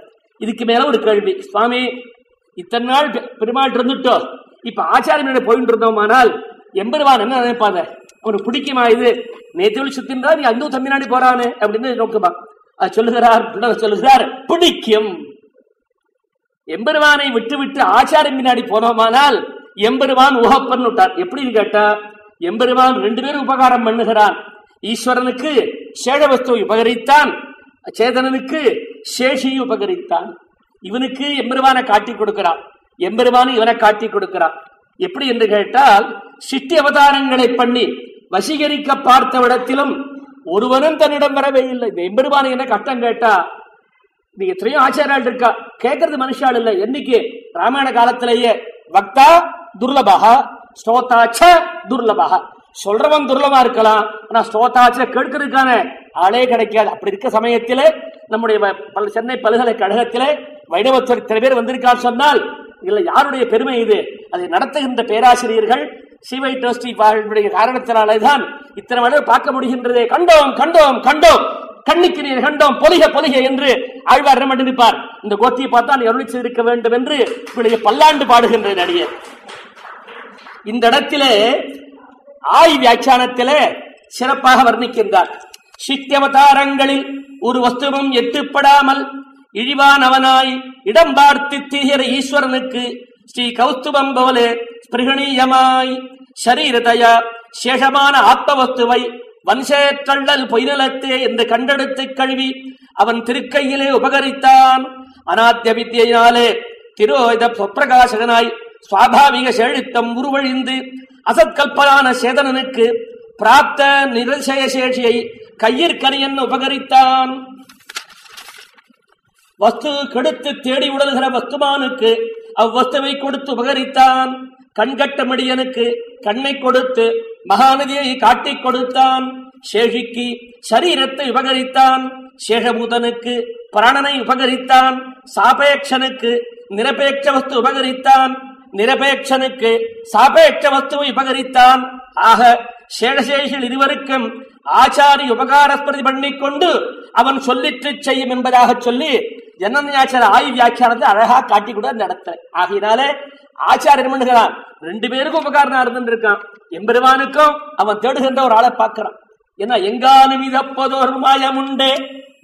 Speaker 1: இதுக்கு மேல ஒரு கேள்வி. சுவாமி இத்தனை நாள் பெருமாள் இருந்துட்டோம். இப்ப ஆச்சாரியனோட போயிட்டு இருந்தோமானால் எம்பெருவான் என்ன நினைப்பாங்க? அவனுக்கு பிடிக்குமா இது? நேற்று சுத்தின்றா நீ அந்த தம்பினாடி போறானு அப்படின்னு நோக்குமா. அது சொல்லுகிறார் சொல்லுகிறார் பிடிக்கும். எம்பெருவானை விட்டு விட்டு ஆச்சாரம் பின்னாடி போனோமானால் எம்பெருமான் உகப்பன் விட்டார். எப்படின்னு கேட்டா எம்பெருமான் ரெண்டு பேரும் உபகாரம் பண்ணுகிறான். ஈஸ்வரனுக்கு சேடவஸ்துவை உபகரித்தான். சேதனனுக்கு சேஷியை உபகரித்தான். இவனுக்கு எம்பெருமான காட்டி கொடுக்கிறான். எம்பெருமானு இவனை காட்டி கொடுக்கிறான். எப்படி என்று கேட்டால் சிட்டி அவதாரங்களை பண்ணி வசீகரிக்க பார்த்த விடத்திலும் ஒருவனும் தன்னிடம் வரவே இல்லை. இந்த எம்பெருமானை என்ன கஷ்டம் கேட்டா நீங்க எத்தனையோ ஆச்சாரியால் இருக்கா? கேட்கறது மனுஷால் இல்லை. என்னைக்கு? ராமாயண காலத்திலேயே. பக்தா துர்லபகா ஸ்ரோதாச்ச துர்லபகா சொல்றவன் துர்லபா இருக்கலாம் ஆனா ஸ்ரோதாச்ச கேட்கறதுக்கான ஆளே கிடைக்காது. அப்படி இருக்க சமயத்திலே நம்முடைய பல சென்னை பல்கலைக்கழகத்திலே வைணவத்துறை இத்தனை பேர் வந்திருக்கான்னு சொன்னால் இல்ல யாருடைய பெருமை இது? அதை நடத்துகின்ற பேராசிரியர்கள் சிவை ட்ரஸ்டி காரணத்தினாலே தான் இத்தனை வரை பார்க்க முடிகின்றதே. கண்டோம் கண்டோம் கண்டோம். கண்ணுக்கு நீர் கண்டோம். பொலிக பொலிக என்று ஆழ்வார் இருப்பார் இந்த கோத்தியை பார்த்தா நீ செய்திருக்க வேண்டும் என்று இவளுடைய பல்லாண்டு பாடுகின்ற நடிகர். இந்த இடத்திலே ஆய் வியாக்கியானத்திலே சிறப்பாக வர்ணிக்கின்றார். சித்தியவதாரங்களில் ஒரு வஸ்துவும் எட்டுப்படாமல் இழிவானவனாய் இடம் பார்த்து தீகிற ஈஸ்வரனுக்கு ஸ்ரீ கௌஸ்துபம் போல ஸ்பிருகணீயமாய் சரீரதயா சேஷமான ஆத்மவஸ்துவை வன்சேற்றள்ளல் பொய்நலத்தே என்று கண்டெடுத்து கழுவி அவன் திருக்கையிலே உபகரித்தான். அநாத்திய வித்தியினாலே திரோத பிரகாசகனாய் சுவாபாவிக செழித்தம் உருவழிந்து அசத்கல்பனான சேதனனுக்கு பிராப்த நிரசய சேஷியை கையிற்கனியன் உபகரித்தான். வஸ்து கெடுத்து தேடி உடல்கிற வஸ்துமானுக்கு அவ்வஸ்துவை கொடுத்து உபகரித்தான். கண்கட்ட மடியனுக்கு கண்ணை கொடுத்து மகாநதியை காட்டிக் கொடுத்தான். சேஷிக்கு சரீரத்தை உபகரித்தான். சேஷபூதனுக்கு பிராணனை உபகரித்தான். சாபேட்சனுக்கு நிரபேட்ச வஸ்து உபகரித்தான். நிரபேட்சனுக்கு சாபேட்ச வஸ்துவை உபகரித்தான். ஆக சேஷசேஷில் இருவருக்கும் ஆச்சாரி உபகாரஸ்பிரதி பண்ணிக்கொண்டு அவன் சொல்லிற்று செய்யும் என்பதாக சொல்லி ஜனநாச்சார ஆயு வியாக்கியானத்தை அழகா காட்டி கூட அந்த இடத்துல ஆகையினாலே ஆச்சாரியன் பண்ணுகிறான்? ரெண்டு பேருக்கும் உபகாரனா இருந்துட்டு இருக்கான் எம்பெருமானுக்கும் அவன் தேடுகின்ற ஒரு ஆளை பார்க்கிறான். ஏன்னா எங்கானு மாயம் மாயமுண்டே.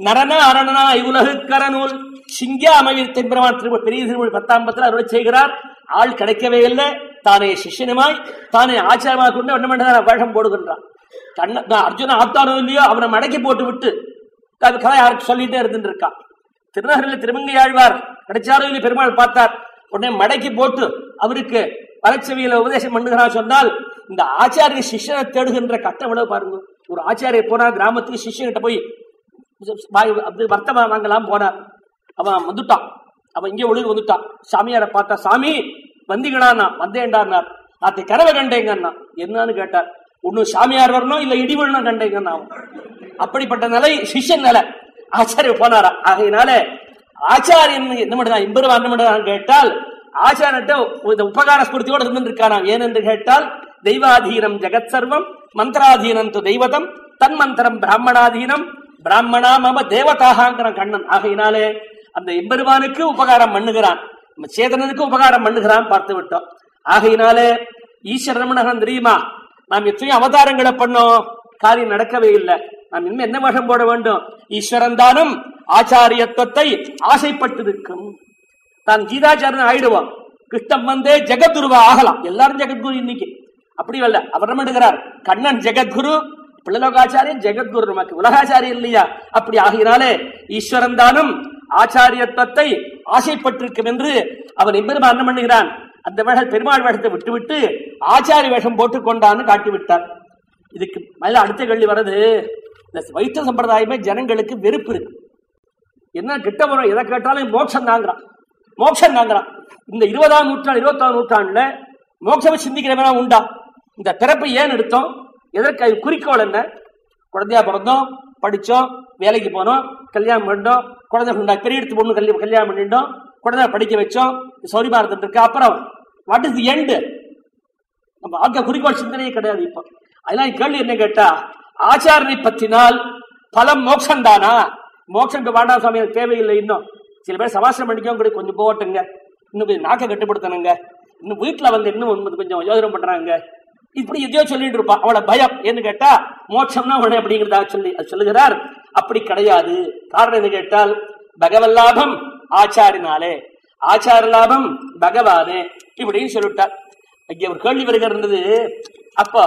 Speaker 1: நரன அரணனாய் உலகுக்கரநூல். சிங்கியா அமைவித்த பெருமான் திரும்ப பெரிய திருமொழி பத்தாம் பத்தில் அருளை செய்கிறார். ஆள் கிடைக்கவே இல்லை. தானே சிஷ்யனுமாய் தானே ஆச்சாரமாக கொண்டு என்ன பண்ணுறான் வேஷம் போடுகின்றான். கண்ண அர்ஜுன ஆப்தானோ இல்லையோ அவனை மடக்கி போட்டு விட்டு அது கதை யாருக்கு சொல்லிட்டே இருந்துட்டு இருக்கான். திருநகரில் திருமங்கை ஆழ்வார் கிடைச்சாரோ இல்லையோ பெருமாள் பார்த்தார். உடனே மடக்கி போட்டு அவருக்கு வளர்ச்சவியில உபதேசம் பண்ணுகிறா சொன்னால் இந்த ஆச்சாரிய சிஷ்யனை தேடுகின்ற கட்டம் எவ்வளவு பாருங்க. ஒரு ஆச்சாரியர் போனா கிராமத்துக்கு சிஷ்யன்கிட்ட போய் வாய் அப்படி வர்த்தமா வாங்கலாம் போனார். அவன் வந்துட்டான். அவன் இங்கே ஒளிர் வந்துட்டான். சாமியாரை பார்த்தா சாமி வந்தீங்களான்னா வந்தேன்டான்னார். அத்தை கனவை கண்டேங்கண்ணா. என்னன்னு கேட்டார். ஒன்னும் சாமியார் வரணும் இல்ல இடி விழணும் கண்டேங்கண்ணா அவன். அப்படிப்பட்ட நிலை சிஷ்யன் நிலை. ஆச்சாரிய போனாரா? ஆகையினால ஆச்சாரியன் என்ன மட்டும் இம்பருவா என்ன மட்டும் கேட்டால் ஆச்சாரன்ட்ட இந்த உபகார ஸ்பூர்த்தியோடு இருந்திருக்கானா ஏனென்று கேட்டால் தெய்வாதீனம் ஜெகத் சர்வம் மந்திராதீனம் து தெய்வதம் தன்மந்திரம் பிராமணாதீனம் பிராமணா மம தேவதாகாங்கிற கண்ணன். ஆகையினாலே அந்த எம்பெருமானுக்கு உபகாரம் பண்ணுகிறான். நம்ம சேதனனுக்கு உபகாரம் பண்ணுகிறான் பார்த்து விட்டோம். ஆகையினாலே ஈஸ்வர ரமணகன் தெரியுமா? நாம் எத்தனையோ அவதாரங்களை பண்ணோம். காரியம் நடக்கவே இல்லை. நாம் இன்னும் என்ன வேஷம் போட வேண்டும்? ஈஸ்வரன் தானும் ஆச்சாரியத்துவத்தை ஆசைப்பட்டிருக்கும். தான் கீதாச்சாரன் ஆயிடுவான். கிருஷ்ணம் வந்தே ஜெகத்குருவா ஆகலாம். எல்லாரும் ஜெகத்குரு இன்னைக்கு. அப்படி அல்ல அவர் பண்ணுகிறார்? கண்ணன் ஜெகத்குரு பிள்ளலோகாச்சாரியன் ஜெகத்குரு. நமக்கு உலகாச்சாரியன் இல்லையா? அப்படி ஆகினாலே ஈஸ்வரன் தானும் ஆச்சாரியத்துவத்தை ஆசைப்பட்டிருக்கும் என்று அவன் எம்பெருமான் என்ன பண்ணுகிறான்? அந்த வேஷம் பெருமாள் வேஷத்தை விட்டுவிட்டு ஆச்சாரிய வேஷம் போட்டுக் கொண்டான்னு காட்டி விட்டார் இதுக்கு மேல அடுத்த கேள்வி வர்றது இந்த வைத்த சம்பிரதாயமே ஜனங்களுக்கு வெறுப்பு இருக்கு. என்ன கிட்ட வரும் எதை கேட்டாலும் மோட்சம் தாங்கிறான். மோட்சம் தாங்கிறான். இந்த இருபதாம் நூற்றாண்டு இருபத்தாம் நூற்றாண்டுல மோட்சம் சிந்திக்கிறவனா உண்டா? இந்த பிறப்பை ஏன் எடுத்தோம்? எதற்கு குறிக்கோள் என்ன? குழந்தையா பிறந்தோம் படிச்சோம் வேலைக்கு போனோம் கல்யாணம் பண்ணோம் குழந்தை உண்டா பெரிய எடுத்து பொண்ணு கல்யாணம் கல்யாணம் பண்ணிட்டோம் குழந்தை படிக்க வச்சோம் சௌரி இருந்துட்டு இருக்கு. அப்புறம் வாட் இஸ் தி எண்டு நம்ம ஆக்க குறிக்கோள் சிந்தனையே கிடையாது இப்போ. அதெல்லாம் கேள்வி என்ன கேட்டா ஆச்சாரனை பற்றினால் பலம் மோட்சம் தானா மோட்சம் வேண்டாம் சுவாமி எனக்கு தேவையில்லை இன்னும். சில பேர் சமாசனம் பண்ணிக்கோங்க கூட கொஞ்சம் போகட்டுங்க. இன்னும் கொஞ்சம் நாக்கை கட்டுப்படுத்தணுங்க. இன்னும் வீட்டில் வந்து இன்னும் கொஞ்சம் யோஜனம் பண்றாங்க. இப்படி எதையோ சொல்லிட்டு இருப்பான் அவளை பயம். ஏன்னு கேட்டா மோட்சம்னா உடனே அப்படிங்கிறதா சொல்லி அது சொல்லுகிறார். அப்படி கிடையாது. காரணம் என்ன கேட்டால் பகவத் லாபம் ஆச்சாரினாலே. ஆச்சார லாபம் பகவானே இப்படின்னு சொல்லிவிட்டார். இங்கே ஒரு கேள்வி வருகிறது அப்போ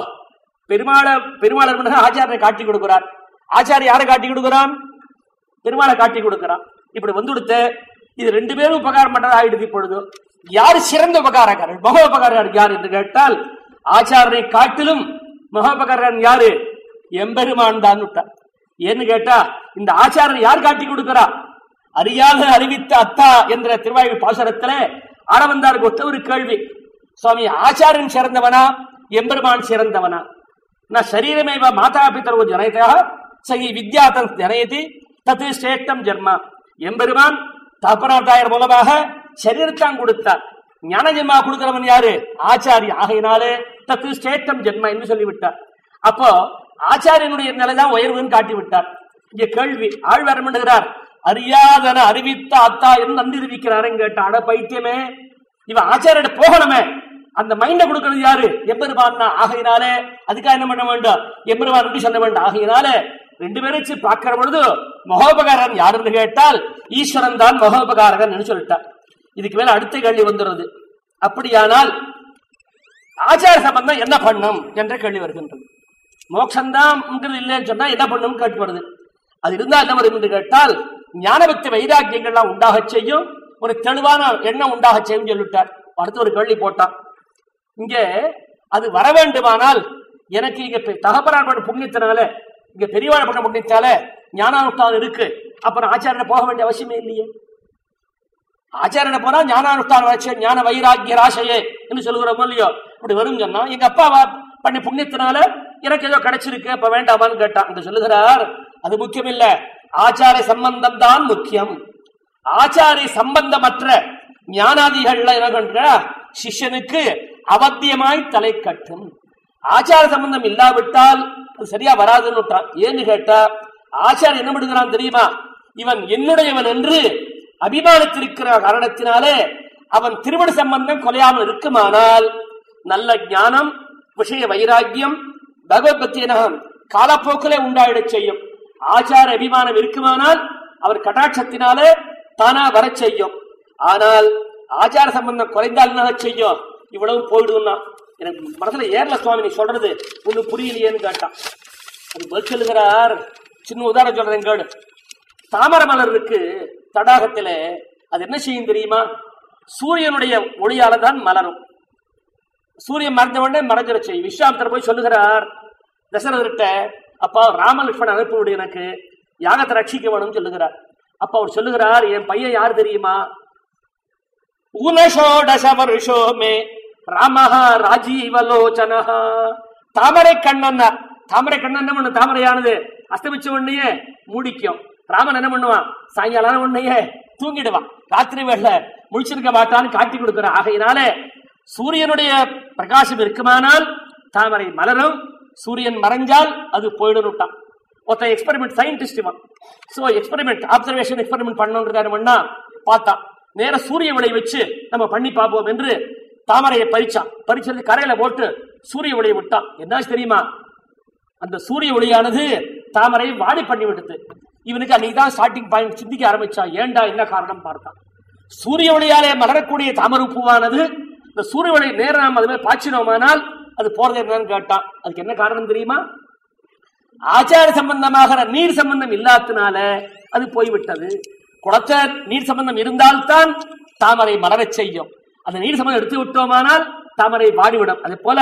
Speaker 1: பெருமாளை பெருமாளர் ஆச்சாரனை காட்டி கொடுக்கிறார். ஆச்சாரிய யாரை காட்டி கொடுக்கிறான்? பெருமாளை காட்டி கொடுக்கிறான். இப்படி வந்து கொடுத்த இது ரெண்டு பேரும் உபகாரம் பண்றதா ஆயிடுது இப்பொழுது. யார் சிறந்த உபகாரக்காரர்? மகா உபகாரக்காரர் யார் என்று கேட்டால் ஆச்சாரனை காட்டிலும் மகோபகாரன் யாரு? எம்பெருமான் தான் விட்டார். ஏன்னு கேட்டா இந்த ஆச்சாரன் யார் காட்டி கொடுக்கிறா? அறியாத அறிவித்த அத்தா என்ற திருவாயு பாசரத்துல ஆரவந்தாருக்கு ஒத்த ஒரு கேள்வி. சுவாமி ஆச்சாரியன் சிறந்தவனா? எம்பெருமான் சிறந்தவனா? நான் சரீரமேவ மாதா பிதரோ ஜனயதா? சகி வித்யாதன் ஜனயதி தத்து சிரேஷ்டம் ஜென்மா எம்பெருமான் தப்பனாட்டாயர் மூலமாக சரீரத்தான் கொடுத்தார். ஞான ஜென்மா கொடுக்கிறவன் யாரு? ஆச்சாரி. ஆகையினாலே தத்து சிரேஷ்டம் ஜென்மா என்று சொல்லிவிட்டார். அப்போ ஆச்சாரியனுடைய நிலைதான் உயர்வுன்னு காட்டி விட்டார் இங்க கேள்வி ஆழ்வார் அறியாதன அறிவித்த அத்தா என்று நன்றி தெரிவிக்கிறாருன்னு கேட்ட அட பைத்தியமே இவன் ஆச்சாரியிட போகணுமே. அந்த மைண்ட கொடுக்கிறது யாரு? எம்பெருமான் ஆகையினாலே அதுக்காக என்ன பண்ண வேண்டும்? எம்பெருமான் என்று சொல்ல வேண்டும். ஆகையினாலே ரெண்டு பேரும் வச்சு பார்க்கிற பொழுது மகோபகாரன் யாருன்னு கேட்டால் ஈஸ்வரன் தான் மகோபகாரகன் சொல்லிட்டார். இதுக்கு மேல அடுத்த கேள்வி வந்துடுறது. அப்படியானால் ஆச்சார சம்பந்தம் என்ன பண்ணும்? என்ற கேள்வி வருகின்றது. மோட்சம்தான்ங்கிறது இல்லைன்னு சொன்னா என்ன பண்ணும் கேட்டு அது இருந்தா என்ன வரும் என்று கேட்டால் ஞானபக்தி வைராக்கியங்கள்லாம் உண்டாக செய்யும் ஒரு தெளிவான எண்ணம் உண்டாக செய்யும் சொல்லிட்டார் அடுத்து ஒரு கேள்வி போட்டான். இங்கே அது வர வேண்டுமானால் எனக்கு இங்க தகப்பனார் பண்ண புண்ணியத்தினால இங்க பெரியவாழ் பண்ண புண்ணியத்தால ஞானானுஷ்டானம் இருக்கு. அப்புறம் ஆச்சாரியனை போக வேண்டிய அவசியமே இல்லையே. ஆச்சாரியனை போனா ஞானானுஷ்டான வச்சு ஞான வைராக்கிய ராசையே என்று சொல்லுகிறோமோ இல்லையோ? அப்படி வரும் சொன்னா எங்க அப்பா பண்ணி புண்ணியத்தினால எனக்கு ஏதோ கிடைச்சிருக்கு அப்ப வேண்டாமான்னு கேட்டான் என்று சொல்லுகிறார். அது முக்கியம் இல்ல ஆச்சார சம்பந்தம் தான் முக்கியம். ஆச்சாரிய சம்பந்தமற்ற ஞானாதிகள்ல என்ன பண்ற? சிஷ்யனுக்கு அவத்தியமாய் தலை கட்டும். ஆச்சார சம்பந்தம் இல்லாவிட்டால் அது சரியா வராதுன்னு ஏன்னு கேட்டா ஆச்சாரியன் என்ன பண்ணுகிறான் தெரியுமா? இவன் என்னுடையவன் என்று அபிமானித்திருக்கிற காரணத்தினாலே அவன் திருமண சம்பந்தம் கொலையாமல் இருக்குமானால் நல்ல ஞானம் விஷய வைராக்கியம் பகவத் பக்தியினகம் காலப்போக்கிலே உண்டாயிடச் செய்யும். ஆச்சார அபிமானம் இருக்குமானால் அவர் கட்டாட்சத்தினாலே தானா வரச் செய்யும். ஆனால் ஆச்சார சம்பந்தம் குறைந்தால் என்ன செய்யும்? இவ்வளவு போயிடும்னா. எனக்கு மனசுல ஏர்ல சுவாமி நீ சொல்றது ஒண்ணு புரியலையேன்னு கேட்டான். அது பதில் சொல்லுகிறார். சின்ன உதாரணம் சொல்றேன் கேடு தாமரை மலர் இருக்கு தடாகத்திலே அது என்ன செய்யும் தெரியுமா? சூரியனுடைய ஒளியால தான் மலரும். சூரியன் மறைஞ்ச உடனே மறைஞ்சிட விஸ்வாமித்தர் போய் சொல்லுகிறார் தசரதர்கிட்ட அப்பா ராமலட்சுமணன் அனுப்பி விடு எனக்கு. யாகத்தை ரட்சிக்க வேணும்னு சொல்லுகிறார். அப்ப அவர் சொல்லுகிறார் என் பையன் யார் தெரியுமா? ஊனஷோடச வருஷோ மே ராமஹா ராஜீவலோச்சனஹா. தாமரை கண்ணன் தாமரை கண்ணன் என்ன பண்ணு தாமரையானது அஸ்தமிச்ச உடனேயே மூடிக்கும். ராமன் என்ன பண்ணுவான்? சாயங்காலம் உடனேயே தூங்கிடுவான். ராத்திரி வேலை முழிச்சிருக்க மாட்டான்னு காட்டி கொடுக்குறான். ஆகையினாலே சூரியனுடைய பிரகாசம் இருக்குமானால் தாமரை மலரும் சூரியன் மறைஞ்சால் அது போயிடும் ஒருத்தன் எக்ஸ்பெரிமெண்ட் சயின்டிஸ்ட் இவன். ஸோ எக்ஸ்பெரிமெண்ட் அப்சர்வேஷன் எக்ஸ்பெரிமெண்ட் பண்ணணுன்றதுன்னா பண்ணா பார்த்தான் நேர சூரிய ஒளி வச்சு நம்ம பண்ணி பார்ப்போம் என்று தாமரையை பறிச்சான். பறிச்சது கரையில போட்டு சூரிய ஒளியை விட்டான். என்னாச்சு தெரியுமா? அந்த சூரிய ஒளியானது தாமரை வாடி பண்ணி விடுது இவனுக்கு அன்னைக்கு தான் ஸ்டார்டிங் பாயிண்ட் சிந்திக்க ஆரம்பிச்சான். ஏண்டா என்ன காரணம் பார்த்தான். சூரிய ஒளியாலே மலரக்கூடிய தாமரை பூவானது இந்த சூரிய நேரம் நேர நாம் மாதிரி பாய்ச்சினோமானால் அது போறது என்னன்னு கேட்டான் அதுக்கு என்ன காரணம் தெரியுமா? ஆச்சார சம்பந்தமாக நீர் சம்பந்தம் இல்லாதனால அது போய்விட்டது. குளத்த நீர் சம்பந்தம் இருந்தால்தான் தாமரை மலரச் செய்யும். அந்த நீர் சம்பந்தம் எடுத்து விட்டோமானால் தாமரை வாடிவிடும். அதே போல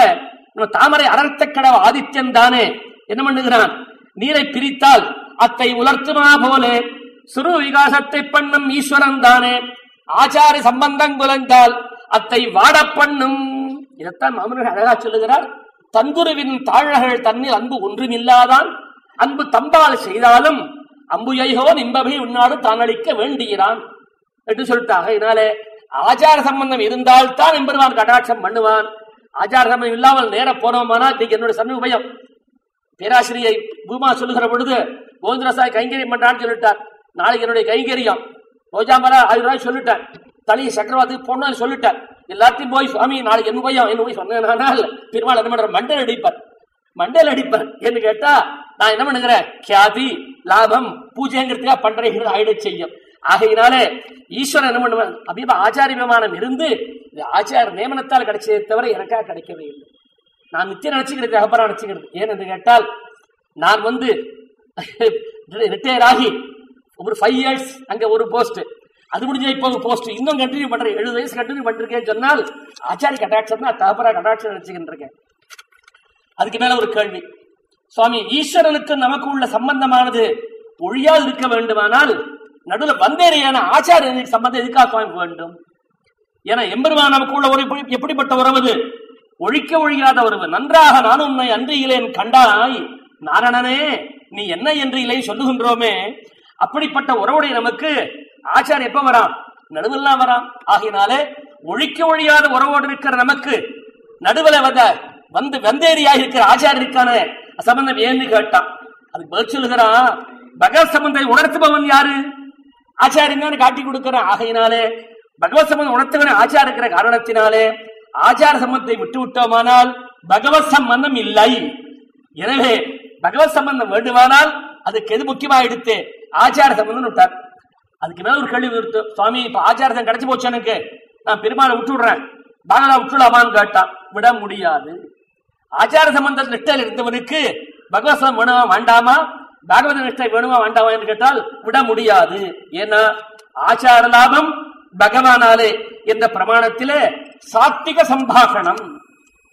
Speaker 1: நம்ம தாமரை அடர்த்த கடவு ஆதித்யன் தானே என்ன பண்ணுகிறான்? நீரை பிரித்தால் அத்தை உலர்த்துமா போலே? சுரு விகாசத்தை பண்ணும் ஈஸ்வரன் தானே. ஆச்சார சம்பந்தம் குலைந்தால் அத்தை வாட பண்ணும். இதைத்தான் மாமனர்கள் அழகா சொல்லுகிறார். தந்துருவின் தாழகள் தன்னில் அன்பு ஒன்றுமில்லாதான் அன்பு தம்பால் செய்தாலும் அம்புயைகோ நிம்பபை உன்னாடு தானளிக்க வேண்டுகிறான் என்று சொல்லிட்டாங்க. இதனாலே ஆச்சார சம்பந்தம் இருந்தால்தான் எம்பெருமான் கடாட்சம் பண்ணுவான். ஆச்சார சம்பந்தம் இல்லாமல் நேர போனோமானா இன்னைக்கு என்னோட சமீப பயம் பேராசிரியை பூமா சொல்லுகிற பொழுது கோவிந்தரசாய் கைங்கரியம் பண்றான்னு சொல்லிட்டார். நாளைக்கு என்னுடைய கைங்கரியம். ரோஜாமரா ஆயிரம் ரூபாய் சொல்லிட்டேன் தலையை சக்கரவாதி போனான்னு சொல்லிட்டார். எல்லாத்தையும் போய் சுவாமி நாளைக்கு என்ன பையன் என்ன போய் சொன்னேனால் பெருமாள் என்ன பண்ற மண்டல் அடிப்பார். மண்டல் அடிப்பார். என்று கேட்டா நான் என்ன பண்ணுகிறேன்? கியாதி லாபம் பூஜைங்கிறதுக்காக பண்றேங்கிறது ஆயிட செய்யும். ஆகையினாலே ஈஸ்வரன் என்ன பண்ணுவான் அபிப ஆச்சாரிய விமானம் இருந்து இந்த ஆச்சார நியமனத்தால் கிடைச்சதை தவிர எனக்காக கிடைக்கவே இல்லை. நான் நித்தியம் நினைச்சுக்கிறது அகப்பரா நினைச்சுக்கிறது. ஏன் என்று கேட்டால் நான் வந்து *laughs* ரிட்டையர் ஆகி ஒரு ஃபைவ் இயர்ஸ் அங்க ஒரு போஸ்ட் அது முடிஞ்ச இப்போ போஸ்ட் இன்னும் கண்டினியூ பண்றேன். எழுபது வயசு கண்டினியூ பண்ணிருக்கேன்னு சொன்னால் ஆச்சாரி கட்டாட்சம் தான் தகப்பரா கட்டாட்சம் நினைச்சுக்கிட்டு இருக்கேன். அதுக்கு மேல ஒரு கேள்வி. சுவாமி ஈஸ்வரனுக்கு நமக்கு உள்ள சம்பந்தமானது ஒழியாது இருக்க வேண்டுமானால் நடுவில் வந்தேறியான ஆச்சாரியனுக்கு சம்பந்தம் எதுக்காக சுவாமி வேண்டும்? ஏன்னா எம்பெருமான் நமக்கு உள்ள ஒரு எப்படிப்பட்ட உறவு ஒழிக்க ஒழியாத உறவு. நன்றாக நானும் உன்னை அன்றியிலேன் கண்டாய். நாரணனே நீ என்ன என்று இல்லை சொல்லுகின்றோமே அப்படிப்பட்ட உறவுடைய நமக்கு ஆச்சாரம் எப்ப வரான்? நடுவெல்லாம் வரான். ஆகையினாலே ஒழிக்க ஒழியாத உறவோடு இருக்கிற நமக்கு நடுவில் வந்த வந்து வெந்தேரியாக இருக்கிற ஆச்சாரியருக்கான சம்பந்தம் ஏன்னு கேட்டான். அதுக்கு பதில் சொல்லுகிறான் பகவத் சம்பந்தை உணர்த்துபவன் யாரு? ஆச்சாரியன் காட்டி கொடுக்கிறான். ஆகையினாலே பகவத் சம்பந்தம் உணர்த்தவன் ஆச்சார இருக்கிற காரணத்தினாலே ஆச்சார சம்பந்தத்தை விட்டு விட்டோமானால் பகவத் சம்பந்தம் இல்லை. எனவே பகவத் சம்பந்தம் வேண்டுமானால் அதுக்கு எது முக்கியமாயிடுத்து? ஆச்சார சம்பந்தம் விட்டார். அதுக்கு மேல ஒரு கேள்வி இருக்கு சுவாமி இப்ப ஆச்சாரத்தம் கிடைச்சு போச்சு எனக்கு. நான் பெருமாளை விட்டு விடுறேன் பாகலா விட்டுலாமான்னு கேட்டான் விட முடியாது. ஆச்சார சம்பந்த நிஷ்டையில் இருந்தவனுக்கு பகவத் வேணுமா வேண்டாமா? பாகவத நிஷ்டை வேணுமா வேண்டாமா? என்று கேட்டால் விட முடியாது. ஏன்னா ஆச்சார லாபம் பகவானாலே. என்ற பிரமாணத்திலே சாத்திக சம்பாஷணம்.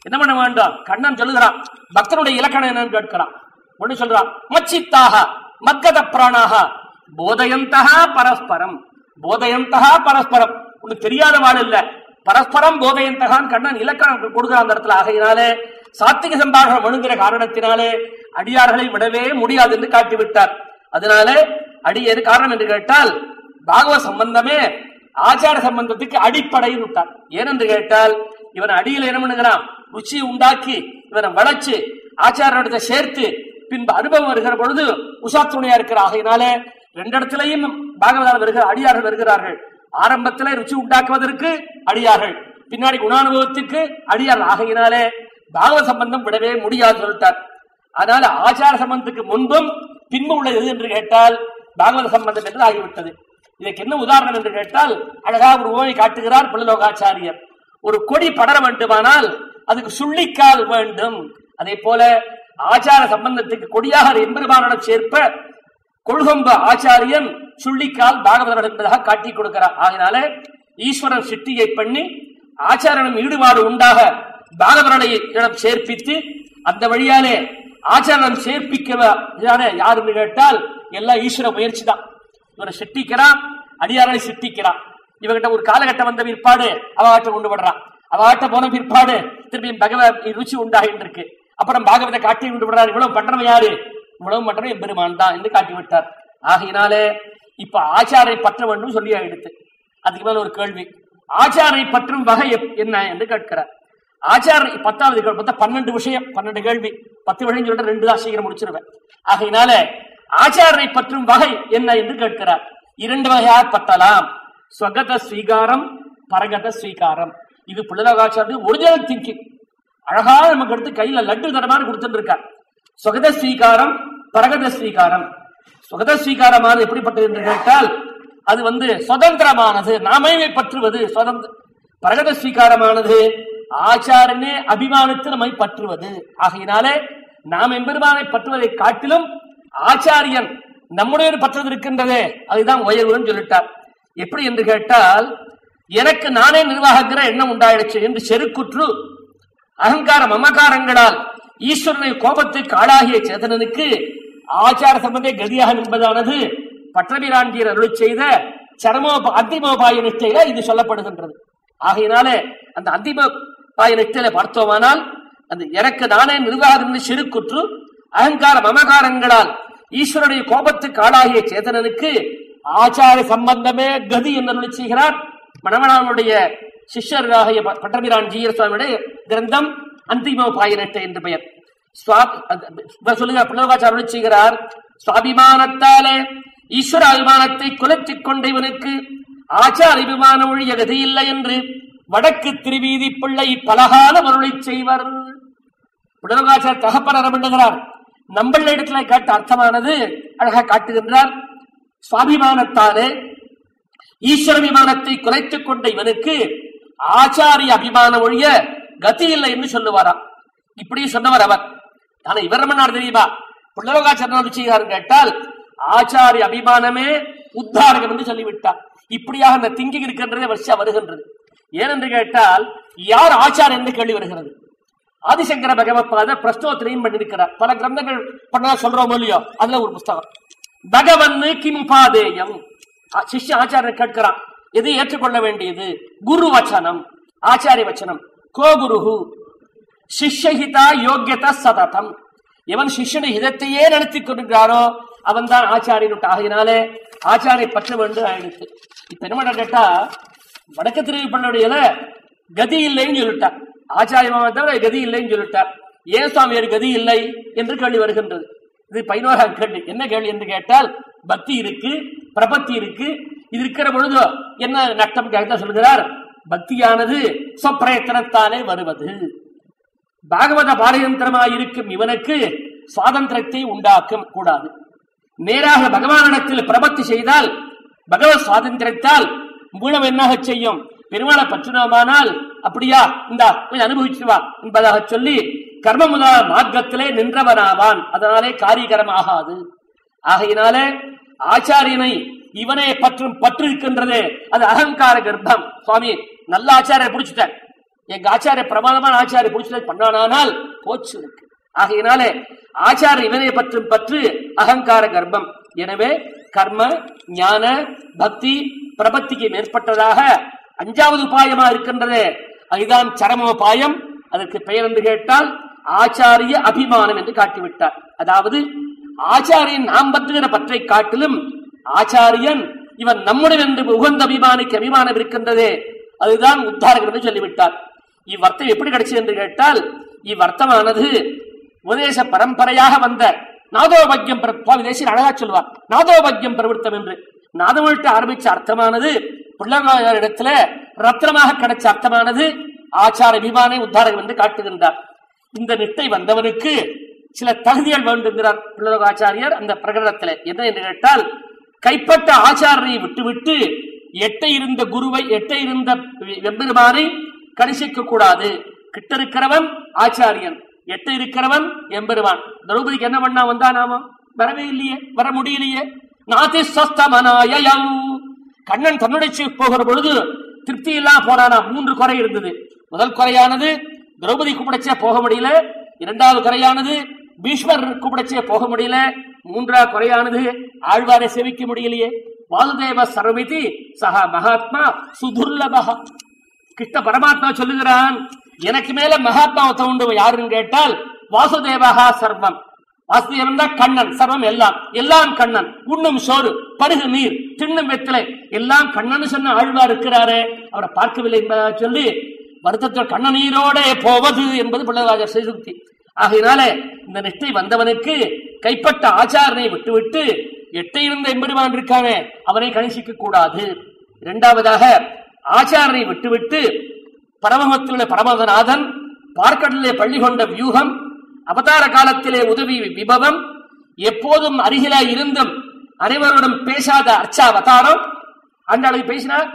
Speaker 1: என்ன பண்ண வேண்டாம்? கண்ணன் சொல்லுகிறான். பக்தனுடைய இலக்கணம் என்னன்னு கேட்கிறான். ஒண்ணு சொல்றான் மச்சித்தாக மக்கத பிராணாக போதயந்தகா பரஸ்பரம். போதயந்தகா பரஸ்பரம். உனக்கு தெரியாத வாழ் இல்ல. பரஸ்பரம் போதயந்தகான் கண்ணன் இலக்கணம் கொடுக்கிறான் அந்த இடத்துல. ஆகையினாலே சாத்திக சம்பாஷணம் அணுகிற காரணத்தினாலே அடியார்களை விடவே முடியாது என்று காட்டிவிட்டார். அதனாலே அடி எது காரணம் என்று கேட்டால் பாகவ சம்பந்தமே ஆச்சார சம்பந்தத்துக்கு அடிப்படையில் விட்டார். ஏனென்று கேட்டால் இவன் அடியில் என்ன பண்ணுகிறான்? ருச்சி உண்டாக்கி இவனை வளைச்சு ஆச்சாரத்தை சேர்த்து பின்பு அனுபவம் வருகிற பொழுது உஷா இருக்கிற ஆகையினாலே ரெண்டு இடத்திலையும் பாகவதால் வருகிற அடியார்கள் வருகிறார்கள். ஆரம்பத்திலே ருச்சி உண்டாக்குவதற்கு அடியார்கள். பின்னாடி குணானுபவத்திற்கு அடியார்கள். ஆகையினாலே பாகவத சம்பந்தம் விடவே முடியாது சொல்லிட்டார். அதனால ஆச்சார சம்பந்தத்துக்கு முன்பும் பின்பு உள்ளது என்று கேட்டால் பாகவத சம்பந்தம் என்று ஆகிவிட்டது. இதற்கு என்ன உதாரணம் என்று கேட்டால் அழகாக ஒரு உவமை காட்டுகிறார் புலலோகாச்சாரியர். ஒரு கொடி படர வேண்டுமானால் அதுக்கு சுள்ளிக்கால் வேண்டும். அதே போல ஆச்சார சம்பந்தத்துக்கு கொடியாக எம்பெருமானிடம் சேர்ப்ப கொள்கொம்ப ஆச்சாரியன் சுள்ளிக்கால் பாகவதர் என்பதாக காட்டி கொடுக்கிறார். ஆகினால ஈஸ்வரன் சிட்டியை பண்ணி ஆச்சாரனும் ஈடுபாடு உண்டாக பாகவரனை சேர்ப்பித்து அந்த வழியாலே ஆச்சாரம் சேர்ப்பிக்க யாருன்னு கேட்டால் எல்லாம் ஈஸ்வர முயற்சி தான் இவரை சிட்டிக்கிறான் அடியாரனை சிட்டிக்கிறான் இவகிட்ட ஒரு காலகட்டம் வந்த பிற்பாடு அவகாட்ட கொண்டு விடுறான் அவகாட்ட போன பிற்பாடு திரும்பியும் பகவத் ருச்சி உண்டாகிட்டு இருக்கு அப்புறம் பாகவத காட்டி கொண்டு விடுறாரு இவ்வளவு பண்றவன் யாரு? உணவு மற்றும் எம்பெருமான் தான் என்று காட்டி விட்டார் ஆகையினாலே இப்ப ஆச்சாரை பற்ற வேண்டும் சொல்லி எடுத்து. அதுக்கு மேல ஒரு கேள்வி. ஆச்சாரை பற்றும் வகை என்ன என்று கேட்கிறார். ஆச்சார பத்தாவது கேள்வி மொத்தம் பன்னெண்டு விஷயம் பன்னெண்டு கேள்வி. பத்து விஷயம் சொல்லிட்டு ரெண்டு தான் சீக்கிரம் முடிச்சிருவேன். ஆகையினால ஆச்சாரரை பற்றும் வகை என்ன என்று கேட்கிறார். இரண்டு வகையாக பத்தலாம்? ஸ்வகத ஸ்வீகாரம் பரகத ஸ்வீகாரம். இது புள்ளலகாச்சாரிய ஒரிஜினல் திங்கிங் அழகா நமக்கு எடுத்து கையில லட்டு தரமான கொடுத்துட்டு இருக்கார். சுகத ஸ்வீகாரம் பரகத ஸ்வீகாரம். சுகத ஸ்வீகாரமானது எப்படிப்பட்டது என்று கேட்டால் அது வந்து சுதந்திரமானது நாமைமை பற்றுவது? சுதந்திர பரகத ஸ்வீகாரமானது ஆச்சாரனே அபிமானத்து நம்மை பற்றுவது. ஆகையினாலே நாம் எம்பெருமானை பற்றுவதை காட்டிலும் ஆச்சாரியன் நம்முடைய பற்றது இருக்கின்றதே அதுதான் உயர்வுன்னு சொல்லிட்டார். எப்படி என்று கேட்டால் எனக்கு நானே நிர்வாகங்கிற எண்ணம் உண்டாயிடுச்சு என்று செருக்குற்று அகங்கார மமகாரங்களால் ஈஸ்வரனை கோபத்துக்கு ஆளாகிய சேதனனுக்கு ஆச்சார சம்பந்தே கதியாக நிற்பதானது. பற்றபிராண்டியர் அருள் செய்த சரமோப அந்திமோபாய நிஷ்டையில இது சொல்லப்படுகின்றது. ஆகையினால அந்த அந்திமோபாய நிஷ்டையில பார்த்தோமானால் அந்த எனக்கு நானே நிர்வாகம் சிறு குற்று அகங்கார மமகாரங்களால் ஈஸ்வரனுடைய கோபத்துக்கு ஆளாகிய சேதனனுக்கு ஆச்சார சம்பந்தமே கதி என்று செய்கிறார். மணவனானுடைய சிஷ்யராகிய ப- பட்டபிரான் ஜீயர் சுவாமியுடைய கிரந்தம் அந்திமோபாயனட்டை என்று பெயர். சொல்லுங்க அது- செய்கிறார். சுவாபிமானத்தாலே ஈஸ்வர அபிமானத்தை குலத்திக் கொண்ட இவனுக்கு ஆச்சார அபிமானம் ஒழிய கதையில்லை என்று வடக்கு திருவீதி பிள்ளை பலகால மருளை செய்வர். உடலகாச்சார் தகப்பனர் பண்ணுகிறார் நம்மள இடத்துல கேட்ட அர்த்தமானது அழகா காட்டுகின்றார். சுவாபிமானத்தாலே ஈஸ்வர அபிமானத்தை குலைத்துக் கொண்ட இவனுக்கு ஆச்சாரிய அபிமானம் ஒழிய கதி இல்லை என்று சொல்லுவாராம். இப்படி சொன்னவர் அவர். ஆனா இவர் என்ன தெரியுமா? புள்ளலோகாச்சாரன் செய்கிறார் கேட்டால் ஆச்சாரிய அபிமானமே உத்தாரகம் என்று சொல்லிவிட்டார். இப்படியாக அந்த திங்கிங் இருக்கின்றதே வருஷம் வருகின்றது. ஏனென்று கேட்டால் யார் ஆச்சார் என்று கேள்வி வருகிறது? ஆதிசங்கர பகவத்பாதர் பிரஸ்தோத்திரையும் பண்ணிருக்கிறார் பல கிரந்தங்கள் பண்ணா சொல்றோம் இல்லையோ அதுல ஒரு புஸ்தகம். பகவன் கிம் பாதேயம் சிஷ்ய ஆச்சாரியர் கேட்கிறான் எது ஏற்றுக்கொள்ள வேண்டியது? குரு வச்சனம் ஆச்சாரிய வச்சனம். கோ சிஷ்யஹிதா யோக்கியதா சததம். எவன் சிஷ்யனை ஹிதத்தையே நடத்திக் கொண்டிருக்கிறானோ அவன் தான் ஆச்சாரியனுட்ட. ஆகினாலே ஆச்சாரிய பற்ற வேண்டும் ஆயிடுச்சு. இப்ப என்ன கேட்டா வடக்கு திருவிப்பண்ணுடையல கதி இல்லைன்னு சொல்லிட்டா ஆச்சாரியமாக தவிர கதி இல்லைன்னு சொல்லிட்டா ஏன் சுவாமியார் கதி இல்லை என்று கேள்வி வருகின்றது. இது பதினோராம் கேள்வி. என்ன கேள்வி என்று கேட்டால் பக்தி இருக்கு பிரபத்தி இருக்கு. இது இருக்கிற பொழுது என்ன நட்டம் கேட்டா சொல்கிறார் பக்தியானது சொப்பிரயத்தனத்தாலே வருவது. பாகவத பாரயந்திரமாயிருக்கும் இவனுக்கு சுவாதந்திரத்தை உண்டாக்கும் கூடாது. நேராக பகவானிடத்தில் பிரபத்தி செய்தால் பகவத் சுவாதந்திரத்தால் மூலம் என்னாக செய்யும்? பெருமாளை பற்றினோமானால் அப்படியா? இந்த கொஞ்சம் அனுபவிச்சு வா என்பதாக சொல்லி கர்ம முதல மார்க்கத்திலே நின்றவனாவான். அதனாலே காரியகரம் ஆகாது ஆகையினாலே ஆச்சாரியனை இவனே பற்றும் பற்று இருக்கின்றதே அது அகங்கார கர்ப்பம். சுவாமி நல்ல ஆச்சாரியர் பிடிச்சிட்டேன். எங்க ஆச்சாரிய பிரமாதமான ஆச்சாரிய பிடிச்சதை பண்ணானால் போச்சு இருக்கு ஆகையினாலே ஆச்சாரிய இவனை பற்றும் பற்று அகங்கார கர்ப்பம். எனவே கர்ம ஞான பக்தி பிரபத்திக்கு மேற்பட்டதாக அஞ்சாவது உபாயமா இருக்கின்றதே அதுதான் சரமோபாயம் அதற்கு பெயர் என்று கேட்டால் ஆச்சாரிய அபிமானம் என்று காட்டிவிட்டார். அதாவது ஆச்சாரியன் நாம் பற்றுகிற பற்றை காட்டிலும் ஆச்சாரியன் இவன் நம்முடன் என்று உகந்த அபிமானிக்கு அபிமானம் இருக்கின்றதே அதுதான் உத்தாரகர் என்று சொல்லிவிட்டார். இவ்வர்த்தம் எப்படி கிடைச்சது என்று கேட்டால் இவ்வர்த்தமானது உபதேச பரம்பரையாக வந்த நாதோபக்யம் விதேசியில் அழகா சொல்வார் நாதோபக்யம் பிரவருத்தம் என்று. நாதமொழிட்டு ஆரம்பிச்ச அர்த்தமானது பிள்ளையார் இடத்துல ரத்னமாக கிடைச்ச அர்த்தமானது ஆச்சார விமானை உத்தாரகம் என்று காட்டுகின்றார். இந்த நிட்டை வந்தவனுக்கு சில தகுதிகள் வேண்டுகிறார் பிள்ளலோக ஆச்சாரியர் அந்த பிரகடனத்தில். என்ன என்று கேட்டால் கைப்பட்ட ஆச்சாரனை விட்டுவிட்டு எட்ட இருந்த குருவை எட்ட இருந்த வெம்பெருமானை கணிசிக்க கூடாது கிட்ட இருக்கிறவன் ஆச்சாரியன் எட்ட இருக்கிறவன் எம்பெருவான் திரௌபதிக்கு என்ன பண்ணா வந்தா நாம? வரவே இல்லையே வர முடியலையே. நாதி சஸ்தமனாயம் கண்ணன் தன்னுடைய போகிற பொழுது திருப்தி இல்லாம போனானா? மூன்று குறை இருந்தது. முதல் குறையானது திரௌபதி கூப்பிடச்சே போக முடியல. இரண்டாவது குறையானது பீஷ்மர் கூப்பிடச்சே போக முடியல. மூன்றாவது குறையானது ஆழ்வாரை சேவிக்க முடியலையே. வாசுதேவ சர்வமிதி சக மகாத்மா சுதுர்லபகா கிருஷ்ண பரமாத்மா சொல்லுகிறான் எனக்கு மேல மகாத்மாவை உண்டு யாருன்னு கேட்டால் வாசுதேவகா சர்வம். வாசுதேவன் தான் கண்ணன் சர்வம் எல்லாம். எல்லாம் கண்ணன். உண்ணும் சோறு பருகு நீர் தின்னும் வெத்திலை எல்லாம் கண்ணன் சொன்ன ஆழ்வார் இருக்கிறாரே. அவரை பார்க்கவில்லை என்பதாக சொல்லி வருத்தத்தில் கண்ணநீரோட போவது என்பது பிள்ளைராஜர் செய்தி ஆகையினாலே இந்த நெட்டை வந்தவனுக்கு கைப்பட்ட ஆச்சாரனை விட்டுவிட்டு எட்டை இருந்த எம்பெருமான் இருக்கானே அவனை கணிசிக்க கூடாது. இரண்டாவதாக ஆச்சாரனை விட்டுவிட்டு பரமமத்திலுள்ள பரமதநாதன் பார்க்கடலே பள்ளி கொண்ட வியூகம் அவதார காலத்திலே உதவி விபவம் எப்போதும் அருகில இருந்தும் அனைவருடன் பேசாத அர்ச்சாவதாரம். ஆண்டாளுக்கு பேசினார்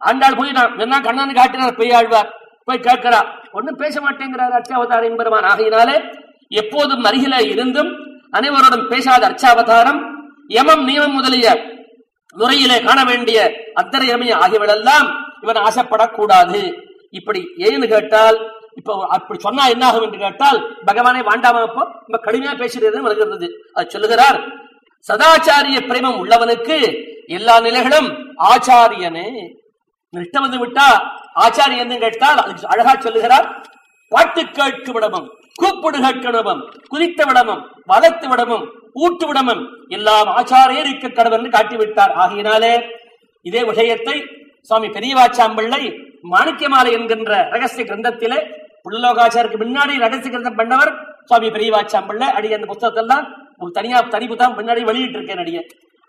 Speaker 1: ஆண்டாள் போய் நான் என்ன கண்ணன் காட்டினார் பெய்யாழ்வார் போய் கேட்கிறா ஒன்னும் பேச மாட்டேங்கிறார் அர்ச்சாவதாரம் என்பருமான் ஆகையினாலே எப்போதும் அருகில இருந்தும் அனைவருடன் பேசாத அர்ச்சாவதாரம் யமம் நியமம் முதலிய நுரையிலே காண வேண்டிய அத்தரையமை ஆகியவளெல்லாம் இவன் ஆசைப்படக்கூடாது. இப்படி ஏன்னு கேட்டால் இப்போ அப்படி சொன்னா என்ன ஆகும் என்று கேட்டால் பகவானை வாண்டாம நம்ம ரொம்ப கடுமையா பேசுறது வருகிறது அது சொல்லுகிறார் சதாச்சாரிய பிரேமம் உள்ளவனுக்கு எல்லா நிலைகளும் ஆச்சாரியனே. நிஷ்டம் வந்து விட்டா ஆச்சாரியன் கேட்டால் அதுக்கு அழகா சொல்லுகிறார் பாட்டு கேட்கு விடமும் கூப்பிடு கேட்கணுமம் குதித்த விடமும் வளர்த்து விடமும் ஊட்டு விடமும் எல்லாம் ஆச்சாரியருக்கு என்று காட்டிவிட்டார். ஆகையினாலே இதே விஷயத்தை சுவாமி பெரியவாச்சாம்பிள்ளை மாணிக்கமாலை என்கின்ற ரகசிய கிரந்தத்திலே புள்ளலோகாச்சாருக்கு முன்னாடி ரகசிய கிரந்தம் பண்ணவர் சுவாமி பெரியவாச்சாம்பிள்ளை. அடி அந்த புத்தகத்தெல்லாம் ஒரு தனியா தனி புத்தகம் முன்னாடி வெளியிட்டு இருக்கேன் அடிய.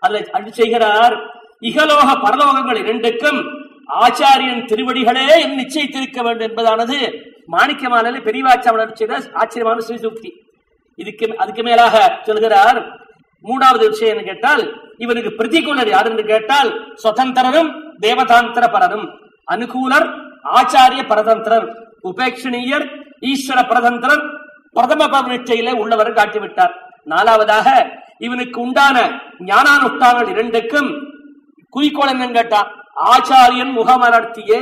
Speaker 1: அதுல அடி செய்கிறார். இகலோக பரலோகங்கள் இரண்டுக்கும் ஆச்சாரியன் திருவடிகளே என் நிச்சயித்திருக்க வேண்டும் என்பதானது மாணிக்கமாலையில பெரியவாச்சாமலர் செய்த ஆச்சரியமான ஸ்ரீசுக்தி இதுக்கு அதுக்கு மேலாக சொல்கிறார். மூணாவது விஷயம் என்ன கேட்டால் இவனுக்கு பிரதிகூலர் யார் என்று கேட்டால் சுதந்திரரும் தேவதாந்திர பரரும் அனுகூலர் ஆச்சாரிய பரதந்திரர் உபேட்சணீயர் ஈஸ்வர பரதந்திரர் பிரதம பவனிச்சையிலே உள்ளவர் காட்டிவிட்டார். நாலாவதாக இவனுக்கு உண்டான ஞானானுஷ்டானங்கள் இரண்டுக்கும் குறிக்கோள் என்னன்னு கேட்டான் ஆச்சாரியன் முகமலர்த்தியே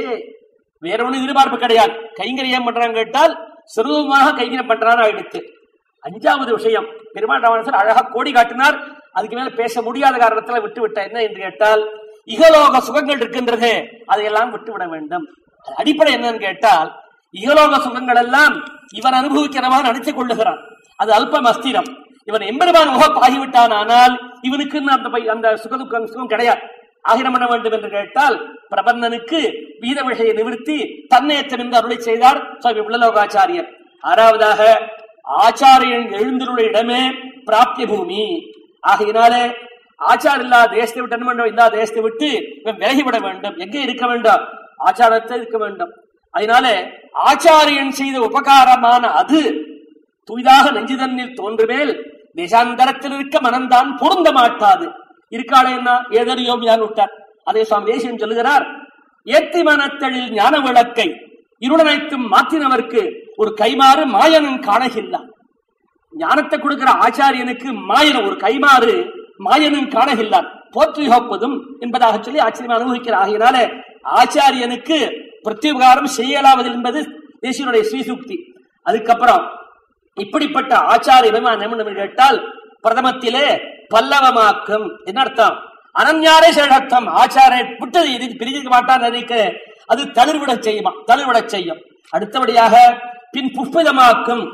Speaker 1: வேற ஒன்றும் எதிர்பார்ப்பு கிடையாது. கைங்கரியம் பண்றான்னு கேட்டால் சிறுவமாக கைங்கரியம் பண்றான்னு ஆயிடுச்சு அஞ்சாவது விஷயம். பெருமாள் ராமணசர் அழகா கோடி காட்டினார். அதுக்கு மேல பேச முடியாத காரணத்துல விட்டு விட்ட என்ன என்று கேட்டால் இகலோக சுகங்கள் இருக்கின்றதே அதையெல்லாம் விட்டு விட வேண்டும் அடிப்படை என்னன்னு கேட்டால் இகலோக சுகங்கள் எல்லாம் இவன் அனுபவிக்கிறவா நினைத்துக் கொள்ளுகிறான். அது அல்பம் அஸ்திரம். இவன் எம்பெருமான் முகப்பாகிவிட்டான் ஆனால் இவனுக்கு அந்த பை- அந்த சுகதுக்கம் சுகம் கிடையாது. ஆகிரம் பண்ண வேண்டும் என்று கேட்டால் பிரபந்தனுக்கு வீத விஷய நிவர்த்தி தன்னையற்றம் என்று அருளை செய்தார் சுவாமி உள்ளலோகாச்சாரியர் ஆறாவதாக ஆச்சாரியன் எழுந்துள்ள இடமே பிராப்திய பூமி ஆகையினாலே ஆச்சார இல்லாத தேசத்தை விட்டு என்ன இல்லாத தேசத்தை விட்டு விலகிவிட வேண்டும். எங்கே இருக்க வேண்டும்? ஆச்சாரத்தை இருக்க வேண்டும். அதனாலே ஆச்சாரியன் செய்த உபகாரமான அது துய்தாக நெஞ்சுதன்னில் தோன்றுமேல் தேசாந்தரத்தில் இருக்க மனம்தான் பொருந்த மாட்டாது. இருக்காளே என்ன? ஏதறியோம் யான் விட்டார். அதே சுவாமி தேசியம் சொல்லுகிறார் ஏத்தி மனத்தழில் ஞான விளக்கை இருளனைத்தும் மாற்றினவர்க்கு ஒரு கைமாறு மாயனன் காணகில்லான் ஞானத்தை கொடுக்கிற ஆச்சாரியனுக்கு மாயன ஒரு கைமாறு மாயனும் காணகில்லான் போற்றுகப்பதும் என்பதாக சொல்லி ஆச்சரியம் அனுபவிக்கிற ஆகையினால ஆச்சாரியனுக்கு பிரத்யுபகாரம் செய்யலாவது என்பது தேசியனுடைய ஸ்ரீசுக்தி. அதுக்கப்புறம் இப்படிப்பட்ட ஆச்சாரியமா விமானம் கேட்டால் பிரதமத்திலே பல்லவமாக்கும். என்ன அர்த்தம்? அனன்யாரே சேடத்தம் ஆச்சாரிய விட்டது இது பிரிக்க மாட்டான் நினைக்க. அது தளிர்விட செய்யுமா? தளிர்விட செய்யும். அடுத்தபடியாக பின் புஷ்பிதமாக்கும்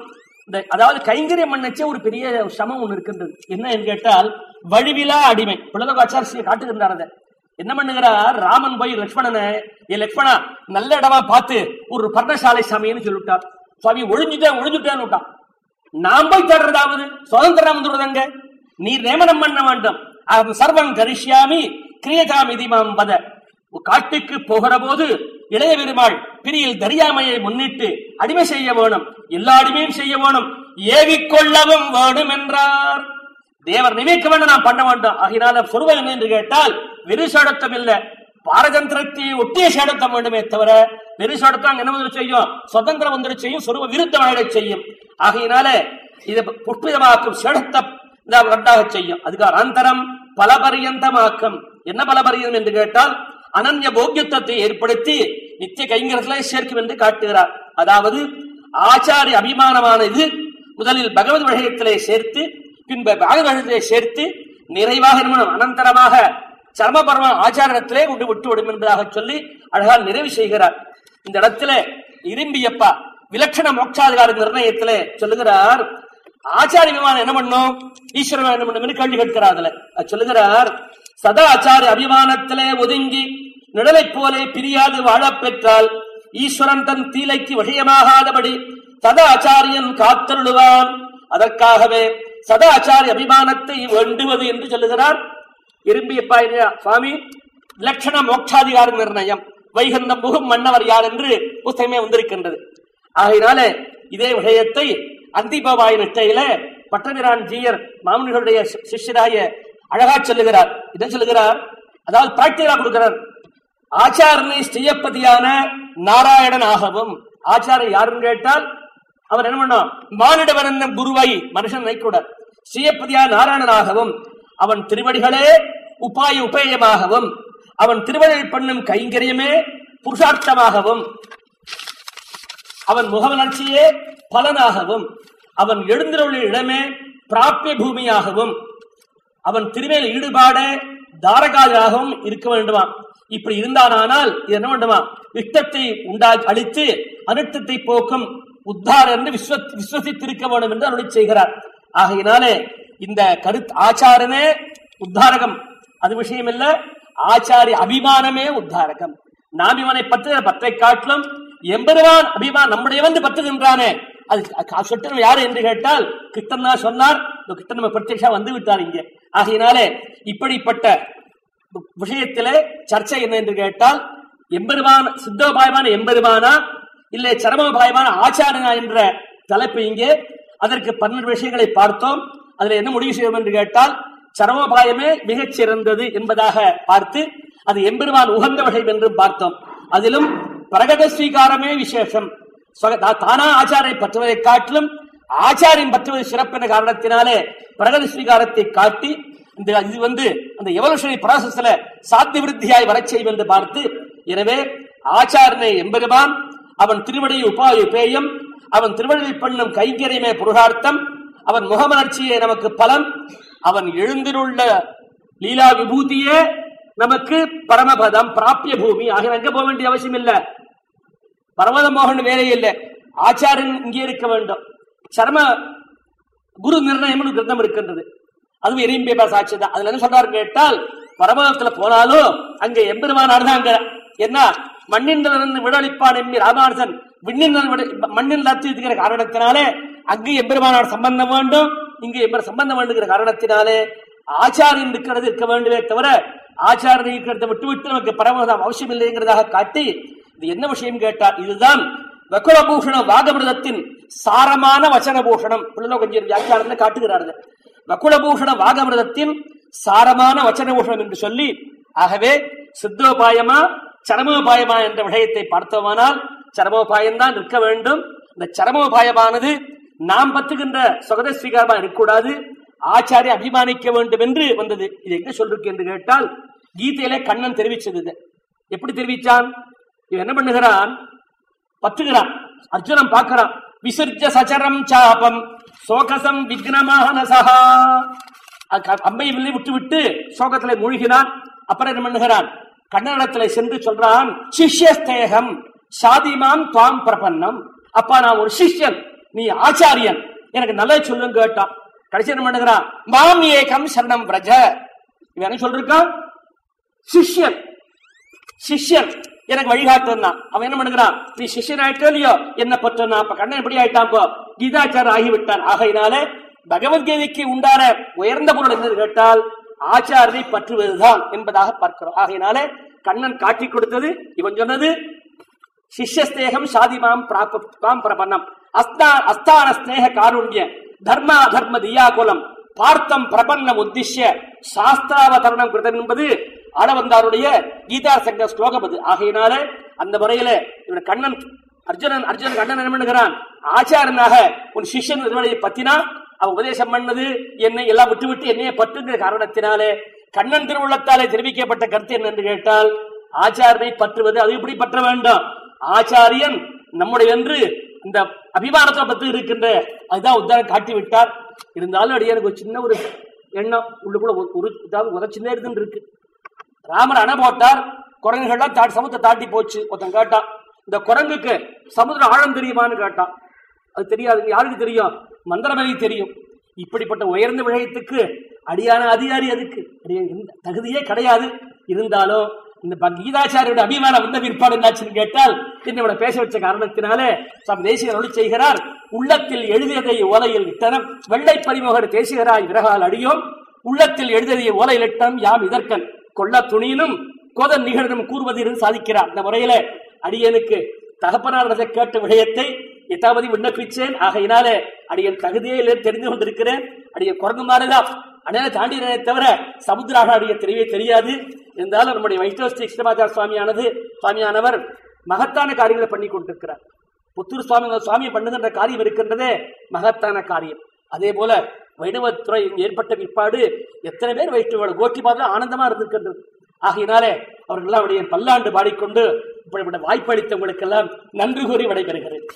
Speaker 1: இந்த அதாவது கைங்கரியம் பண்ணச்சே ஒரு பெரிய சமம் ஒண்ணு இருக்கின்றது. என்ன என்று கேட்டால் வழிவிலா அடிமை. புலலோகாச்சாரிய காட்டுகின்றார் அதை. என்ன பண்ணுகிறார்? ராமன் போய் லட்சுமணனை ஏ லட்சுமணா நல்ல இடமா பார்த்து ஒரு பர்ணசாலை சாமின்னு சொல்லிவிட்டார். சுவாமி ஒழிஞ்சுட்டேன் ஒழிஞ்சுட்டேன்னு விட்டான். நாம் போய் தேடுறதாவது? சுதந்திரம் வந்துடுறதங்க நீ நியமனம் பண்ண வேண்டும். சர்வம் கரிஷ்யாமி கிரியதாமிதி இதிமாம் பத காட்டுக்கு போகிற போது இளைய பெருமாள் பிரியில் தரியாமையை முன்னிட்டு அடிமை செய்ய வேணும் எல்லா அடிமையும் செய்ய வேணும் ஏவிக்கொள்ளவும் வேணும் என்றார். தேவர் நிமிக்க வேண்டும் நாம் பண்ண வேண்டும். ஆகினால சொருவம் என்ன என்று கேட்டால் வெறுசடத்தம் இல்ல. பாரதந்திரத்தை ஒட்டிய சேடத்தம் வேண்டுமே தவிர வெறுசடத்தம் என்ன வந்து செய்யும்? சுதந்திரம் வந்து செய்யும் சொருவ விருத்தம் செய்யும். ஆகையினால இதை புஷ்பிதமாக்கும் சேடத்த ரெண்டாக செய்யும். அதுக்காக அந்தரம் பலபரியந்தமாக்கும். என்ன பலபரியம் என்று கேட்டால் அனன்ய போக்கியத்துவத்தை ஏற்படுத்தி நித்திய கைங்கரத்துல சேர்க்கும் என்று காட்டுகிறார். அதாவது ஆச்சாரிய அபிமானமானது முதலில் பகவத் வழக்கத்திலே சேர்த்து பின்பு பகவத் சேர்த்து நிறைவாக என்னும் அனந்தரமாக சர்மபர்ம ஆச்சாரத்திலே கொண்டு விட்டுவிடும் என்பதாக சொல்லி அழகாக நிறைவு செய்கிறார். இந்த இடத்துல இரும்பியப்பா விலட்சண மோட்சாதிகார நிர்ணயத்திலே சொல்லுகிறார் ஆச்சாரிய விமானம் என்ன பண்ணும்? ஈஸ்வரன் என்ன பண்ணும் என்று கேள்வி கேட்கிறார் அதுல. சொல்லுகிறார் சதா ஆச்சாரிய அபிமானத்திலே ஒதுங்கி நிழலைப் போலே பிரியாது வாழப் பெற்றால் ஈஸ்வரன் தன் தீலைக்கு விஷயமாகாதபடி சதா ஆச்சாரியன் காத்தருளுவான். அதற்காகவே சதா ஆச்சாரிய அபிமானத்தை வேண்டுவது என்று சொல்லுகிறார். இரும்பியப்பா சுவாமி? லட்சண மோட்சாதிகார நிர்ணயம். வைகந்தம் முகம் மன்னவர் யார் என்று புத்தகமே வந்திருக்கின்றது. ஆகையினாலே இதே விஷயத்தை அந்திபாபாய் நிட்டையில பட்டபிரான் ஜீயர் மாமனிகளுடைய சிஷ்யராய அழகா சொல்லுகிறார். என்ன சொல்லுகிறார்? அதாவது பிராக்டிகலா கொடுக்கிறார். ஆச்சாரனை ஸ்ரீயப்பதியான நாராயணன் ஆகவும் ஆச்சாரன் யாருன்னு கேட்டால் அவர் என்ன பண்ணான் மானிடவன் என்ன குருவை மனுஷன் நினைக்கூட ஸ்ரீயப்பதியா நாராயணனாகவும் அவன் திருவடிகளே உபாய உபேயமாகவும் அவன் திருவடிகள் பண்ணும் கைங்கரியமே புருஷார்த்தமாகவும் அவன் முகவளர்ச்சியே பலனாகவும் அவன் எழுந்திருள்ள இடமே பிராப்பிய பூமியாகவும் அவன் திருமேல் ஈடுபாடே தாரகாஜாகவும் இருக்க வேண்டுமாம். இப்படி இருந்தானால் இது என்ன வேண்டுமா? இஷ்டத்தை உண்டா அழித்து அனுஷ்டத்தை போக்கும் உத்தார் என்று விஸ்வ விஸ்வசித்திருக்க வேண்டும் என்று அருளி செய்கிறார். ஆகையினாலே இந்த கருத்து ஆச்சாரனே உத்தாரகம். அது விஷயம் இல்ல ஆச்சாரிய அபிமானமே உத்தாரகம். நாம் இவனை பற்ற பற்றை காட்டிலும் எம்பெருவான் அபிமான் நம்முடைய வந்து பற்றுகின்றானே அது க- சொட்டனம் யாரு என்று கேட்டால் கிருஷ்ணன் தான் சொன்னார். இந்த கிருஷ்ணன் நம்ம பிரத்யக்ஷா வந்து விட்டார் இங்கே. ஆகையினாலே இப்படிப்பட்ட விஷயத்திலே சர்ச்சை என்ன என்று கேட்டால் எம்பெருமான சித்தோபாயமான எம்பெருமானா இல்லை சரமோபாயமான ஆச்சாரனா என்ற தலைப்பு இங்கே. அதற்கு பன்னெண்டு விஷயங்களை பார்த்தோம். அதுல என்ன முடிவு செய்வோம் என்று கேட்டால் சரமோபாயமே மிகச் சிறந்தது என்பதாக பார்த்து அது எம்பெருமான் உகந்த விஷயம் என்றும் பார்த்தோம். அதிலும் பிரகட ஸ்வீகாரமே விசேஷம். தானா ஆச்சாரை பற்றுவதை காட்டிலும் ஆச்சாரியம் பற்றுவது சிறப்பென காரணத்தினாலே பிரகத ஸ்வீகாரத்தை காட்டி இந்த இது வந்து அந்த எவல்யூஷனரி ப்ராசஸ்ல சாத்திய விருத்தியாய் வரச் செய்யும் என்று பார்த்து எனவே ஆச்சாரனை எம்பெருமான் அவன் திருவடி உபாய உபேயம் அவன் திருவடியில் பண்ணும் கைங்கரியமே புருகார்த்தம் அவன் முகமலர்ச்சியே நமக்கு பலன் அவன் எழுந்திருள்ள லீலா விபூதியே நமக்கு பரமபதம் பிராபிய பூமி ஆகிய அங்க போக வேண்டிய அவசியம் இல்லை. பரமதம் மோகன் வேலை இல்லை. ஆச்சாரியன் இங்கே இருக்க வேண்டும். சர்ம குரு நிர்ணயம் கிரந்தம் இருக்கின்றது. அதுவும் எரிம்பேபா சாட்சி தான் அதுல என்ன சொல்றாரு கேட்டால் பரமதத்துல போனாலும் அங்க எம்பெருமானார் தான் அங்க. என்ன? மண்ணின் விடளிப்பான் எம்பி ராமானுசன் விண்ணின் மண்ணில் இருக்கிற காரணத்தினாலே அங்கு எம்பெருமானார் சம்பந்தம் வேண்டும் இங்கு எம்பர் சம்பந்தம் வேண்டுகிற காரணத்தினாலே ஆச்சாரியன் இருக்கிறது இருக்க வேண்டுமே தவிர ஆச்சாரியன் இருக்கிறத விட்டு விட்டு நமக்கு பரமதம் அவசியம் இல்லைங்கிறதாக காட்டி இது என்ன விஷயம் கேட்டால் இதுதான் வக்குலபூஷண வாகமிருதத்தின் சாரமான வச்சன பூஷணம் கொஞ்சம் வியாக்கியானத்துல காட்டுகிறார்கள். நகுலபூஷண வாகவிரதத்தின் சாரமான வச்சனபூஷணம் என்று சொல்லி ஆகவே சித்தோபாயமா சரமோபாயமா என்ற விஷயத்தை பார்த்தோமானால் சரமோபாயம்தான் நிற்க வேண்டும். இந்த சரமோபாயமானது நாம் பத்துகின்ற சொகத ஸ்வீகாரமா இருக்கக்கூடாது. ஆச்சாரிய அபிமானிக்க வேண்டும் என்று வந்தது. இது எங்க சொல்லிருக்கு என்று கேட்டால் கீதையிலே கண்ணன் தெரிவிச்சது எப்படி தெரிவிச்சான்? இவன் என்ன பண்ணுகிறான்? பத்துகிறான் அர்ஜுனன் பார்க்கிறான். விசர்ஜ சச்சரம் சாபம். சோகசம் விக்னமானசா அம்மையை வில்லை விட்டு விட்டு சோகத்திலே மூழ்கினான். அப்புறம் என்ன பண்ணுகிறான்? கண்ணனிடத்துல சென்று சொல்றான் சிஷ்யஸ்தேகம் சாதிமாம் துவாம் பிரபன்னம். அப்பா நான் ஒரு சிஷ்யன் நீ ஆச்சாரியன். எனக்கு நல்லது சொல்லுங்க கேட்டான். கடைசி என்ன பண்ணுகிறான்? மாம் ஏகம் சரணம் பிரஜ. இவன் என்ன சொல்றான் சிஷ்யன். சிஷ்யன். எனக்கு வழிகாட்டுனா அவன் என்ன பண்ணுகிறான் நீ சிஷ்யன் இல்லையோ என்ன பற்றனா அப்ப கண்ணன் எப்படி ஆயிட்டான் இப்போ கீதாச்சாரம் ஆகிவிட்டான் ஆகையினாலே பகவத்கீதைக்கு உண்டான உயர்ந்த பொருள் என்று கேட்டால் ஆச்சாரனை பற்றுவதுதான் என்பதாக பார்க்கிறோம். ஆகையினாலே கண்ணன் காட்டி கொடுத்தது இவன் சொன்னது சிஷ்யஸ்தேகம் சாதிமாம் பிராப்பாம் பிரபன்னம் அஸ்தா அஸ்தான ஸ்நேக காருண்ய தர்மா தர்ம தியாகுலம் பார்த்தம் பிரபன்னம் உத்திஷ்ய சாஸ்திராவதரணம் கிருதம் என்பது ஆளவந்தாருடைய கீதா சங்க ஸ்லோகம் அது. ஆகையினால அந்த முறையில இவன் கண்ணன் அர்ஜுனன் அர்ஜுனன் கண்ணன் என்ன பண்ணுகிறான்? ஆச்சாரனாக உன் சிஷ்யன் திருவடியை பத்தினா அவன் உபதேசம் பண்ணது என்னை எல்லாம் விட்டு விட்டு என்னைய பற்றுங்கிற காரணத்தினாலே கண்ணன் திருவுள்ளத்தாலே தெரிவிக்கப்பட்ட கருத்து என்ன என்று கேட்டால் ஆச்சாரனை பற்றுவது அது இப்படி பற்ற வேண்டாம்? ஆச்சாரியன் நம்முடைய என்று இந்த அபிமானத்தை பற்றி இருக்கின்ற அதுதான் உத்தாரம் காட்டி விட்டார் இருந்தாலும் எனக்கு ஒரு சின்ன ஒரு எண்ணம் உள்ளுக்குள்ள ஒரு- ஒரு இதாவது உதச்சின்னே இருக்குன்னு இருக்கு. ராமர் அணை போட்டார். குரங்குகள்லாம் தாட்டி சமுத்திர தாட்டி போச்சு. ஒருத்தன் கேட்டான் இந்த குரங்குக்கு சமுத்திரம் ஆழம் தெரியுமான்னு கேட்டான். அது தெரியாது யாருக்கு தெரியும்? மந்திரமதி தெரியும். இப்படிப்பட்ட உயர்ந்த விஷயத்துக்கு அடியான அதிகாரி அதுக்கு எந்த தகுதியே கிடையாது. இருந்தாலும் இந்த ப- கீதாச்சாரியோட அபிமானம் வந்த பிற்பாடு என்னாச்சுன்னு கேட்டால் என்னோட பேச வச்ச காரணத்தினாலே சம் தேசிகர் அருளி செய்கிறார். உள்ளத்தில் எழுதியதை ஓலையில் இட்டனம். வெள்ளை பரிமுகர் தேசிகராய் விரகால் அடியோம். உள்ளத்தில் எழுதிய ஓலையில் இட்டனம் யாம் இதற்கன். கொள்ள துணியிலும் கோதன் நிகழும் கூறுவதிலும் சாதிக்கிறார். இந்த முறையில அடியனுக்கு தகப்பனாரதை கேட்ட விடயத்தை எட்டாவது விண்ணப்பிச்சேன். ஆகையினாலே அடியன் தகுதியே இல்லை தெரிந்து கொண்டிருக்கிறேன். அடிய குரங்கு மாறுதான் அடையாள தாண்டினே தவிர சமுத்திராக அடிய தெரியவே தெரியாது. இருந்தாலும் நம்முடைய வைஷ்ணவஸ்ரீ கிருஷ்ணமாச்சார சுவாமியானது சுவாமியானவர் மகத்தான காரியங்களை பண்ணி கொண்டிருக்கிறார். புத்தூர் சுவாமி சுவாமி பண்ணுகின்ற காரியம் இருக்கின்றதே மகத்தான காரியம். அதே போல வைணவத்துறை ஏற்பட்ட பிற்பாடு எத்தனை பேர் வைஷ்ணவோட கோட்டி மாதிரி ஆனந்தமா இருந்திருக்கின்றது. ஆகையினாலே அவர்கள் அவருடைய பல்லாண்டு பாடிக்கொண்டு இப்படிப்பட்ட வாய்ப்பளித்தவங்களுக்கெல்லாம் நன்றி கூறி விடைபெறுகிறேன்.